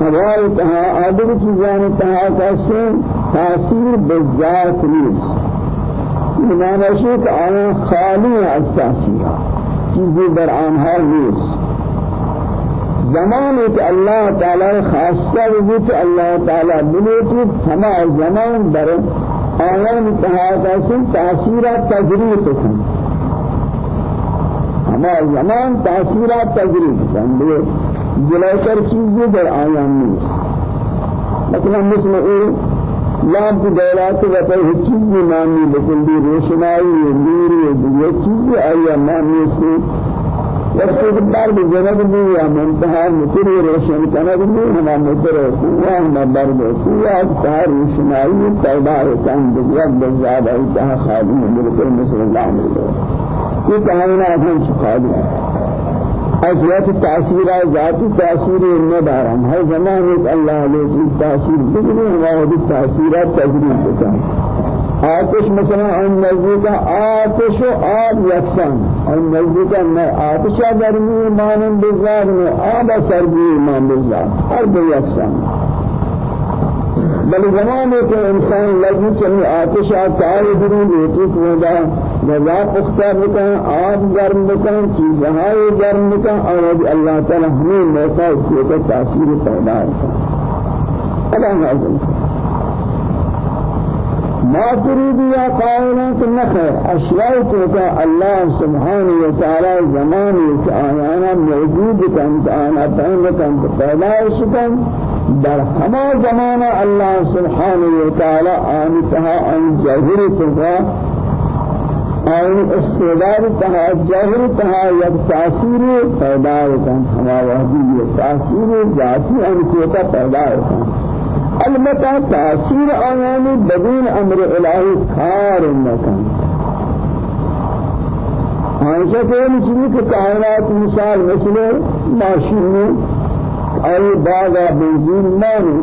ہوائی تہا آدھر چیزان تہا کسے تأثیر بالذات نیست. بنامہ شک آیا خالی از تاثیرہ چیزی در آنها نیست. زمان کہ اللہ تعالی خاصہ وجود اللہ تعالی بلوت ہما زمان در آیان کہا سن تاثیرات تجریب کن ہما زمان تاثیرات تجریب کن جلوتر چیزی در آیان نیست. مثلا مثل إيه لام کی دولات و پر ہر چیز نامی لیکن بھی روشنائی نور یہ چیز آیا نامی سے وقت بار بجنب بھی یا منتہا متر روشن کنب بھی ہما متر قوہ ہما برد قوہ تہا روشنائی پیدا ہوتا ہے بجرد بزاد ایتہا خادم بالکل مثل اللہ علیہ یہ کہنا ہم شخادم ذات تأثیر ذاتی تأثیر ندارم. ہر زمان ایک اللہ علیہ تأثیر بگنی ہمارا تأثیرات تجریب بکن آتش مثلا آن نزدیک آتش و آب یکسان. آن نزدیک میں آتش گرمی ایمان بزار میں آب سردی ایمان بزار ہر دو یکسان. بل زمانے کے انسان لگی چلی آتش آتائے دری لیتی کودا غذا پختہ بکن آب گرم بکن چیزہائی گرم بکن اور اللہ تعالی ہمیں موقع اس کے تاثیر پیدا ہے اللہ حاضر ما تريد يا قائلا نخير أشياء الله سبحانه وتعالى زمان كآيانا موجود كانت آنا بينك أنت پیدائش كان در ہما زمانہ اللہ سبحانہ وتعالی آن تہا آن جاہر تہا آن استعداد تہا جاہر تہا یک تأثیر پیدا ہوتا ہما وحدی یہ تأثیر ذاتی آن کیتا پیدا ہوتا البتہ تاثیر آیانی بدون أمر الہی کار نکن. ہمیشہ کہ چیز کہ کائنات مثال مثل ماشین أي باغ بنزين ماني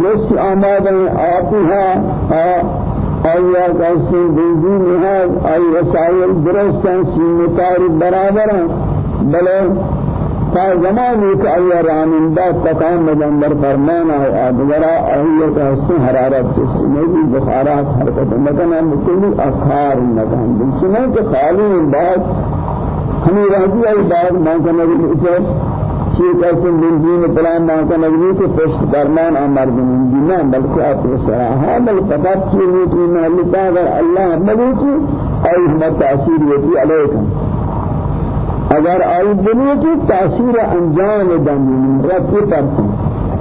جس آمادة آتها آیا کسی بنزین نهاد آئی وسائل درستن سیمتاری برابر ہیں بلے تا زمانی کہ آیا رامندہ تکان فرمانا ہے آدھگرہ آئیہ کا حسن حرارت جسمے بھی بخارات حرکت مکنا مکلی اکھار مکان بلسنے کہ خالی بات ہمیں رہتی آئی بات مانکہ نبی شيء کیسے بنزین پلان نہ کا نگری کے پشت درمان أمر بنزین نہ بلکہ آپ صراحہ بل فقط شيء نہیں محل آگر اللہ ملوکی اور ہمت تأثیر ہوتی علیکم. اگر آئی بنوکی تاثیر انجام دن رب پرتی.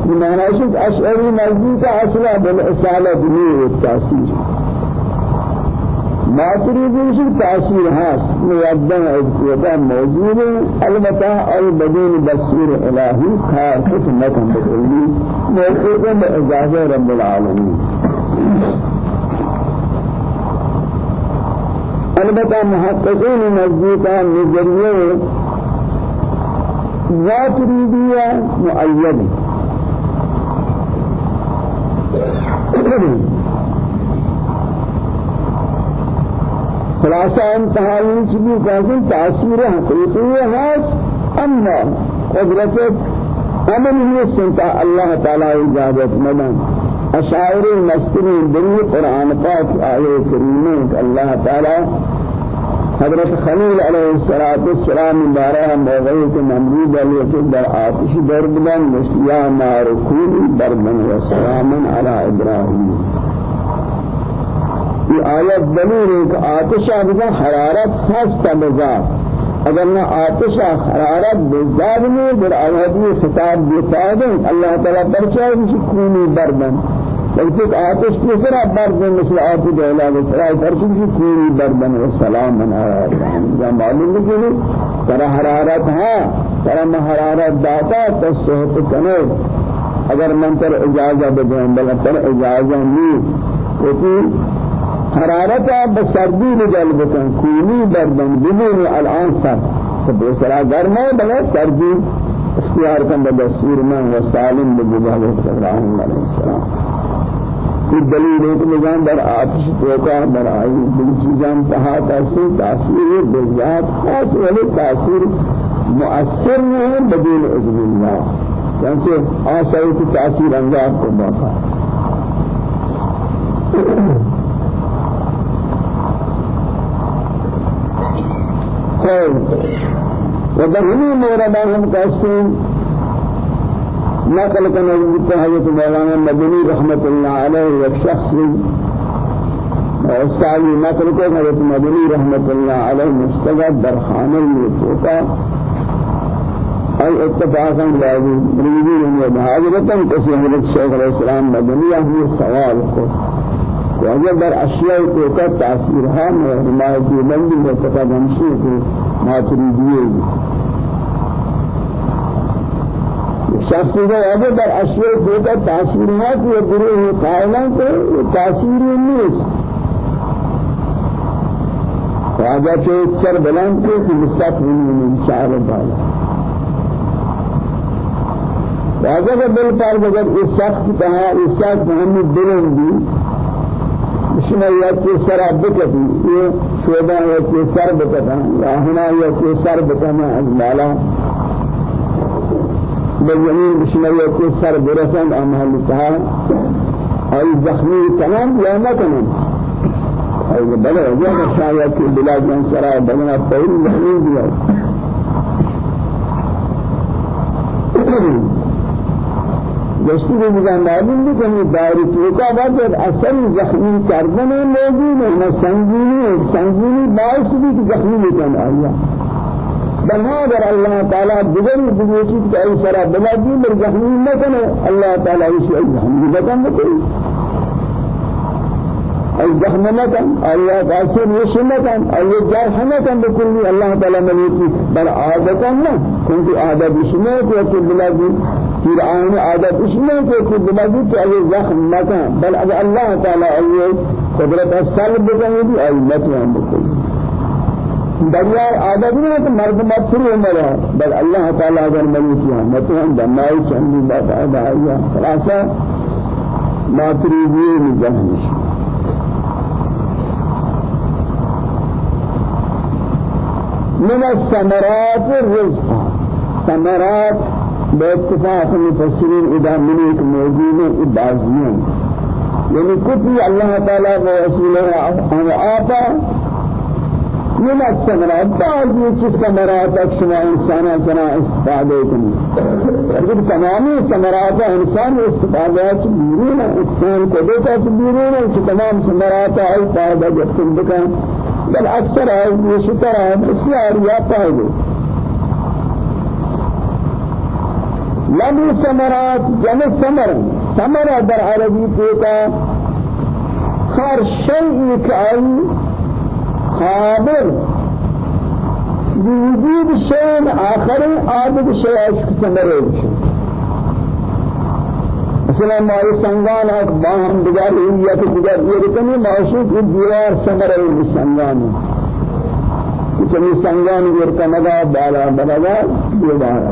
بمعنی شد اشعری نزدیک أصلا بالاسالة بنوی التاثیر ماتریدی شو تاثیر هست. میادن ادکوتا موجود. البته ای بدون دستور الهی کار کچھ نکن بکلی موقع به اجازه رب العالمین. البتة محققین نزدیکا نظریه ماتریدیه مؤیدی خلاصہ انتہائی چیزی کہتے تاثیر حقیقی ہے اما قدرت عمل ہی سنتا اللہ تعالی اجازت مدن اشاعر مستری بنی قرآن پاک آئے کریمے اللہ تعالی حضرت خلیل علیہ الصلوۃ والسلام بارہ موضوع کے در آتش دربدن مشیا نار کول دربن و سلام علی ابراہیم یہ آیت دلیل ہے کہ آتش آدھگا حرارت اگر نہ آتش حرارت بذات میں در آیتی خطاب بفادن اللہ تعالیٰ پرچائے کسی کونی بردن. بلکہ آتش کسرا بردن مثل آتی دولا بسرائی پرچائے کسی کونی بردن. والسلام من آیات جا معلوم لکھے ترا حرارت ہاں ترا حرارت داتا تصحت کنے اگر من تر اجازہ بدیں بلکہ تر اجازہ نہیں کہ حرارت بسردی بجلب کن کونی بردن. بدون الان سر. تو دوسرا گھر میں بلے سردی اختیار کن دستور میں و سالم بجبال ابراہیم علیہ السلام. کی دلیل ہے کہ نظام در آتش توقع در آئی دل چیزان تہا تأثیر تاثیر بذات خاص ولی تأثیر مؤثر نہیں بدون اذن اللہ چنانچہ آسائی کی تأثیر انجام کو باقا خیر وبرهني مورد هم قاسم نقل كان حضرت مولانا مدني رحمة الله عليه والشخص استعلي نقل كان حضرت مدني رحمة الله عليه مستقد درخان الموسوقة أي اتفاقا لازم مريدين من حضرتا كسي حضرت الشيخ عليه السلام مدني هي سوال وأجل در أشياء توقع تأثيرها من حماية بندي متقد همشي ماتريدية شخصی کو آگے در اشیاء دیتا تأثیرات یا گروہ قائلان کو تأثیری نیست. راجہ کے سر بلند کو کہ مستق من شعر بالا راجہ کا دل پر بغیر اس سخت کہا اس سخت محمد بلندی. شما که سر بکتی شوبا یا که سر بکتا یا هنا یا که سر بکنا از بالا۔ بزمین شما که سر برسند امال تها ای زخمی تمام یا نکنن ای بله یا شاید که بلاد من سر بدن پهل زخمی بیاد دستی کو مجھے معلوم بھی کہ دائری توکا بعد اثر زخمی کردن موجود ہے نہ سنگینی سنگینی باعث بھی کہ زخمی لیکن آیا؟ بنابر اللہ تعالی دیگر دیگر چیز کا ایسرا بلا دی مر زخمی نہ کرے اللہ تعالی اس زخمی نہ آیا تاثیر نش نکن آیا جرح نکن بکلی اللہ تعالی ملیکی بل عادتا نہ کیونکہ عادت اس میں کہ بلا دی فرعون عادت اس میں کہ کہ بلادی کہ یہ زخم نہ بل اگر اللہ تعالی یہ قدرت السلب بھی ای متوان بکنی دریا عادت نہیں کہ مرد مت شروع مرا بل اللہ تعالی اگر ملی کیا دمائی چندی بات ادا آیا خلاصہ ماتریدی مجہنش من الثمرات الرزق. ثمرات باتفاق المفسرين إذا منك موجود بعضيين يعني كتب الله تعالى ورسوله عن آتا من الثمرات. بعض الثمرات أكشما إنسانا جنا استفادة كني لكن تمامي ثمرات إنسان استفادة بيرون إنسان كذا بيرون تمام ثمرات أي فائدة يحصل بك. بل أكثر هذه شكرا بسيار يا فائدة لم ثمرات جمع ثمر ثمر در عربی پیتا هر شيء كأي خابر. بوجود شيء آخر عابد شيء ثمره مثلا مائی سنگان ہے باہم بجار ہوئی کہ بجار یہ رکنی معشوق دیوار ثمره سنگان کچھ سنگان ورکنگا بالا بلگا دیوار.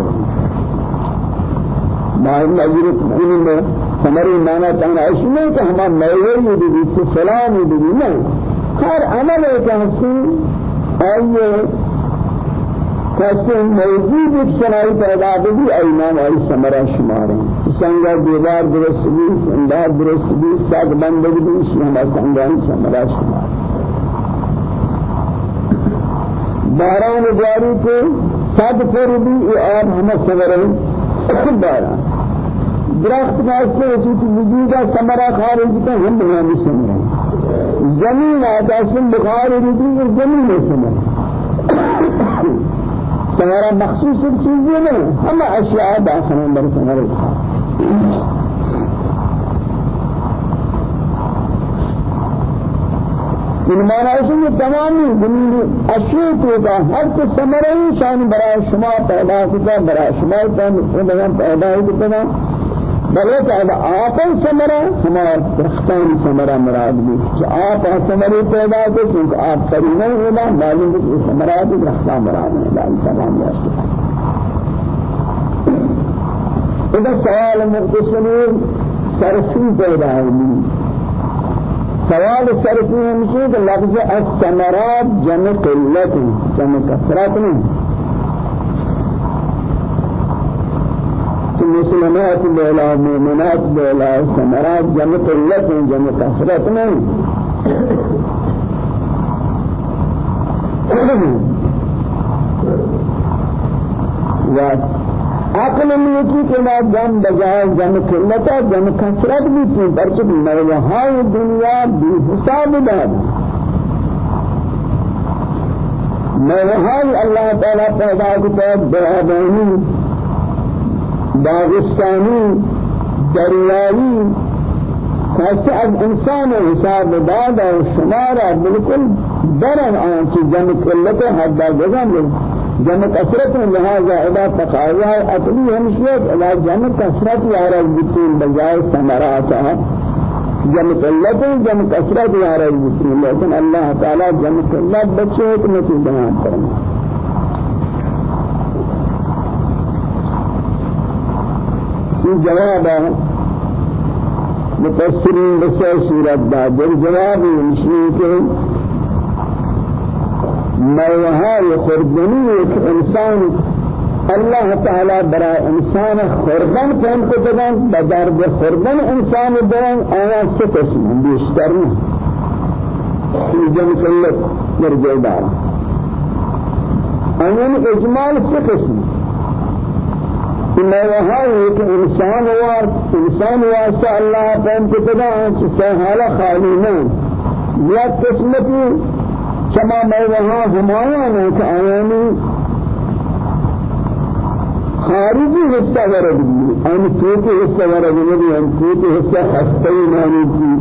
ماہر نظر تقول میں سمری مانا تانا اشنے کہ ہما میوے یہ بھی تو فلان یہ بھی نہیں ہر عمل ایک ہستی آئیے کسی موجود ایک سنائی پیدا بھی ایمان آئی سمرہ شمار ہیں سنگا دیوار درست بھی سندار درست بھی سات بندگ بھی میں ہما سنگان سمرہ شمار باران جاری کو سات پر بھی یہ آب ہمیں سمرہ باران درخت واسطے وجود وجود ثمرہ خارج کا ہم بیان سمرا. زمین آتا سم بخار وجود زمین سمرا. ثمرہ مخصوص چیزیں نہیں ہم اشیاء داخل ہیں در ثمرہ این معنی ہے تمامی زمین اشیاء تو کا ہر کو ثمرہ شأن برای شما پیدا کتا برای شما پیدا کتا بلے کہ آپ سمرا ہمارا درختان سمرا مراد بھی کہ آپ سمری پیدا کو کیونکہ آپ کریمہ ہونا معلوم ہے کہ سمرا بھی درختان مراد ہے لا تمام ہے اذا سوال مختصر صرفی پیدا ہے سوال صرفی ہمشہ کہ لفظ الثمرات جمع قلت جمع کثرت نہیں مسلمات بولا مؤمنات بولا سمرات جمع قلت جمع كثرت نہیں و عقل ملکی کے بعد جم بجائے جم قلتا جم کثرت بھی تھی برچہ مرضہائی دنیا بی حساب داد مرضہائی اللہ تعالیٰ پیدا کتا برابانی داغستانی دریایی خاص از انسان حساب داد و شمارا بالکل درن آن چی جمع قلت حد جزم جمع کثرت لہذا ادا تقاضا اصلی ہمشیت ادا جمع کثرت یارا بطول بجائے سمرات جمع قلت جمع کثرت یارا بطول. لیکن اللہ تعالی جمع قلت بچے ایک نتیجہ بیان کرنا جواب مفسرین بسے صورت دا در جواب مشین کے موہائی خردنی ایک انسان اللہ تعالی برا انسان خردن کن کو دن بدر خردن انسان دن آیا سے قسم بیشتر نہیں جن کلت درجہ دار انہوں اجمال سے قسم وہاں ایک إنسان ہوا إنسان واسطہ اللہ پہن کے تدا سہالا خالی نہیں یا قسمتی چما میں وہاں ہمایا نے کہ آیانی خارجی حصہ ورد بھی ان تو کے حصہ ورد بھی ان تو کے حصہ ہستی مانی کی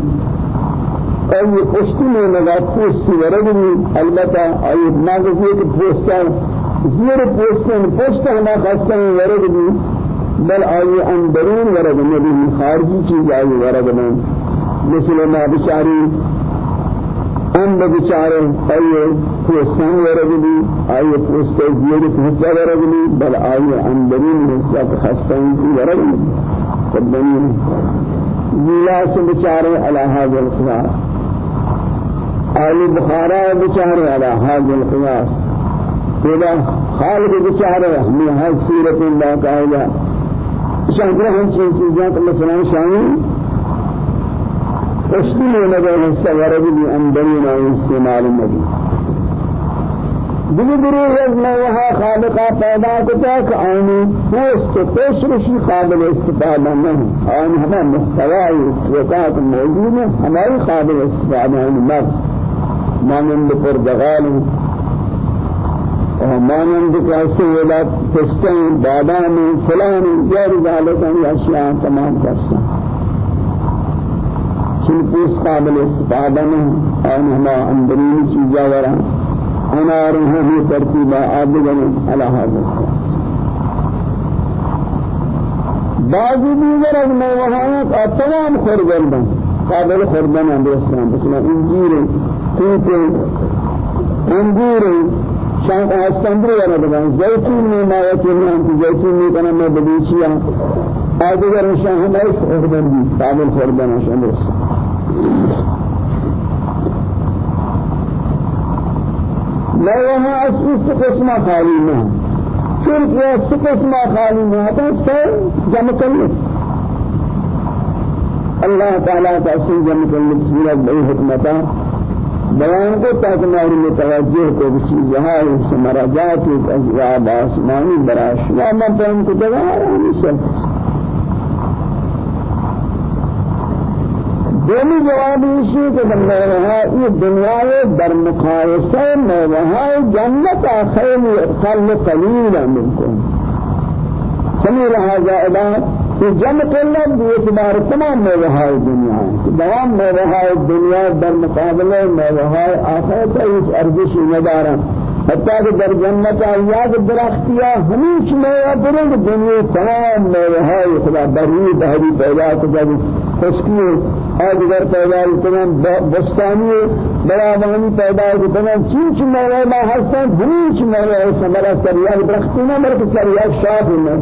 اور یہ پشتی میں لگا پوستی ورد بھی البتہ ایب ناگزی کے پوستا زیر پوستن پوست ہما خستن ورد بھی بل آئی اندرون ورد نبی خارجی چیز آئی ورد میں مثل ما بچاری اند بچارے آئی پوستن ورد بھی آئی پوست زیر حصہ ورد بھی بل آئی اندرون حصہ خستن کی ورد بھی قدنین گیلاس بچارے علی حاضر القیاس. آئی بخارا بچارے علی حاضر القیاس. خدا خالق بیچارے ہمیں ہر صورت اللہ قائلہ شاہدرہ ہم چیزیں کہ مثلا شامل اشتی میں نظر حصہ ورد بھی اندرین سے معلوم نبی. دیگه گروه از نوها خالقا پیدا کتا که آنی پوست و پیشرشی قابل استفاده نہیں آن ہمیں محتوائی وقات موجود ہیں ہماری قابل استفاده ہیں مغز مانند پرگغال مانند کیسے ولا پستان بادام فلان غیر ذالک ان اشیاء تمام کرتا چن پوس قابل استفادہ نہیں اور ہما اندرین چیزا ورا. انار ہمیں ترتیبہ آدگن علی حاضر بعضی دیگر از موہانت تمام خرگردن قابل خردن ہیں دوستان مثلا انجیر توتے انگور شان استندری والا بنا زيتون میں ما یقین ہے زيتون میں کنا میں بدیچیا آدگر شان ہمارے خوردن بھی قابل خوردن شان رس میں وہاں اصلی سے قسمہ خالی میں پھر یہ سے قسمہ خالی میں آتا سر جمع کرنے اللہ تعالیٰ کا جمع کرنے سورت بئی حکمتہ بیان کو تاکہ ہماری متوجہ کو چیز ہے اس مراجات کے ازواب آسمانی براش یا من پہن کو دعا ہے سب دومی جواب اسی کہ بندہ رہا یہ دنیا در مقایسہ میں وہاں جنت خیر خل قلیل منکم سمی لہذا الہ کہ جمع کرنا بیعتبار تمام موہائے دنیا ہے تمام موہائے دنیا در مقابلے موہائے آخرت ہیچ ارزش ندارا حتى کہ در جنت آیات درختیا ہمیش میں برنگ دنیا تمام ہے خدا بری بہری پیدا کر خشکی اور دیگر پیدا تمام بستانی بڑا بہنی پیدا ہے تمام چین میں ما ہستن ہمیش میں ہے سمرا سریا درختی نہ مر سریا شاف میں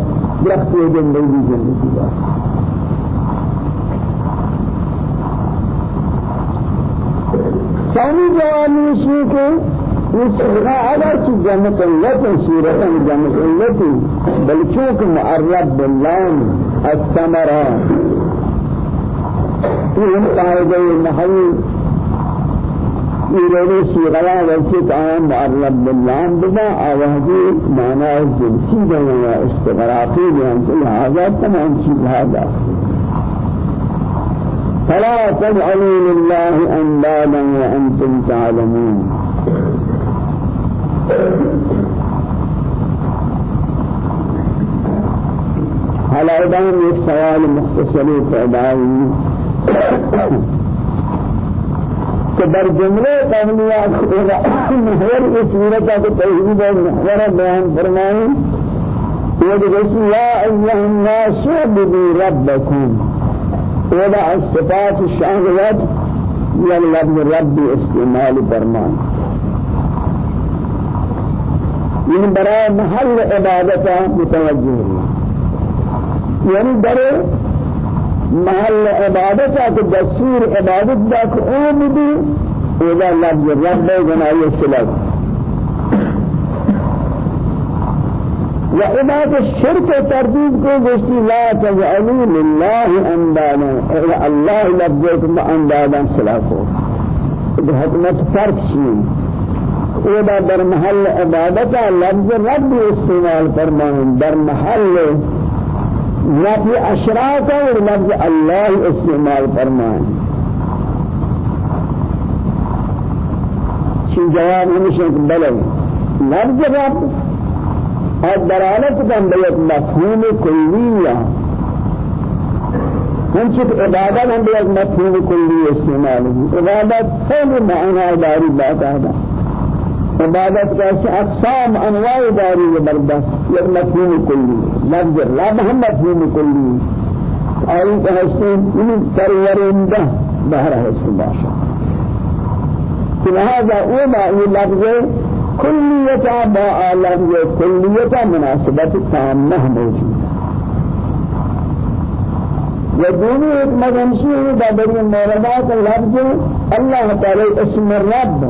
درختی زندگی زندگی ثاني جواب یہ يسرع على جنة التي سورة جنة التي بل شوك معرب باللام الثمرة. فيهم قاعدة المحل يروني سيغلا وكيت آيان معرب باللام بدا آوهدي معنى الجنسي دواء استغراقي بهم كل هذا تمام شيء هذا فلا تجعلوا لله أندادا وأنتم تعلمون. ایک سوال مختصری پیدا ہوئی کہ در جملے قومیہ محور اس صورت کو توحید اور محور بیان فرمائیں یہ جیسے یا ایها الناس عبدوا ربكم وضع الصفات الشاهدات یا لفظ رب استعمال فرمائیں این برای محل عبادت متوجه. یعنی در محل عبادت که دستور عبادت دا که اومدی اذا لفظ رب جنائی سلط و عبادت الشرك تردید کو گشتی لا تجعلوا لله اندادا الله لفظكم اندادا سلاكو حکمت فرق شيء ودا در محل عبادت لفظ رب استعمال فرمائیں۔ در محل نفی اشراق اور لفظ الله استعمال فرمائیں شی جواب ہمیشہ بلے لفظ رب اور دلالت کا بیت مفہوم کلیہ ہم چک عبادت ہم بیت مفہوم کلی استعمال عبادت خیلی معنی داری بات آدھا عبادت کا اقسام انواع داری زبردست یک مفهوم کلی لفظ لا هم مفهوم کلی۔ آئی کا حسن ان پرورندہ بہر حسن باشا۔ لہذا اوما یہ لفظ کلیتا با لفظ کلیتا مناسبت تامہ موجود۔ ودوني ایک مغنشی ہے بابری موردات لفظ اللہ تعالی اسم الرب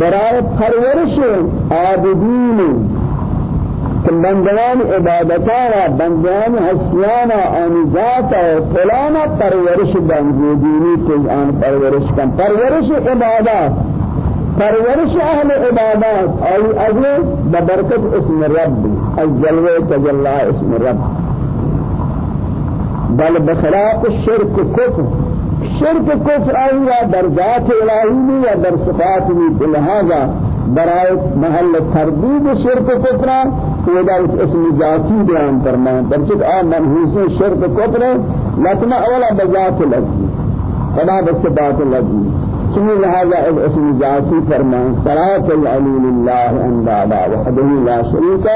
برای پرورش عابدین. که بندگان عبادتانا بندگان حسیانا آن ذات و فلانا پرورش بندگینی که آن پرورش کن. پرورش عبادات. پرورش أهل عبادات. آئی أجل ببرکت اسم رب. از جلوه تجلى اسم رب. بل بخلاف الشرك كفر شرک کفر آیا در ذات الهی یا در صفات می لہذا برای محل تردید شرک کفر خدا اسم ذاتی بیان فرمائیں برچک آ منحوس شرک کفر لکن اولا بذات لگی خدا بصفات لگی چنی لہذا اسم ذاتی فرمائیں صلاة العلی للہ اندادا وحده لا شریک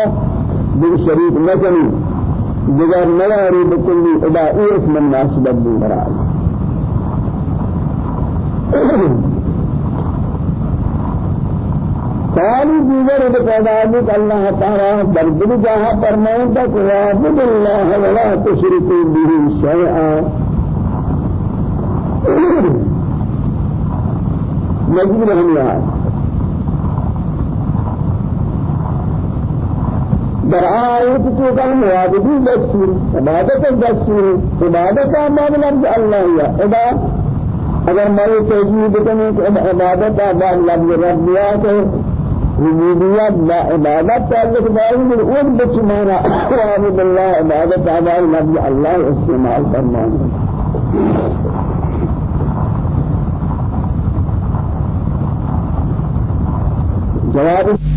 بل شریک نکنی دیگر نواری بکلی ادا اسم مناسبت بھی برای سوالی دیگر ہے پیدا کہ اللہ تعالی در دل جہاں فرمائے کہ وعبد اللہ ولا تشرکوا به شیئا۔ مجبور ہم یہاں در آیت تو کل معابدی دستور عبادت دستور عبادت آمد لفظ اللہ یا عبادت۔ اگر میں توجیہ بکنیں کہ عبادت آباد لفظ ربیات ربوبیت لا عبادت تعلق داری من اون بچ مانا عبد الله عبادت آباد لفظ الله استعمال فرمانا جواب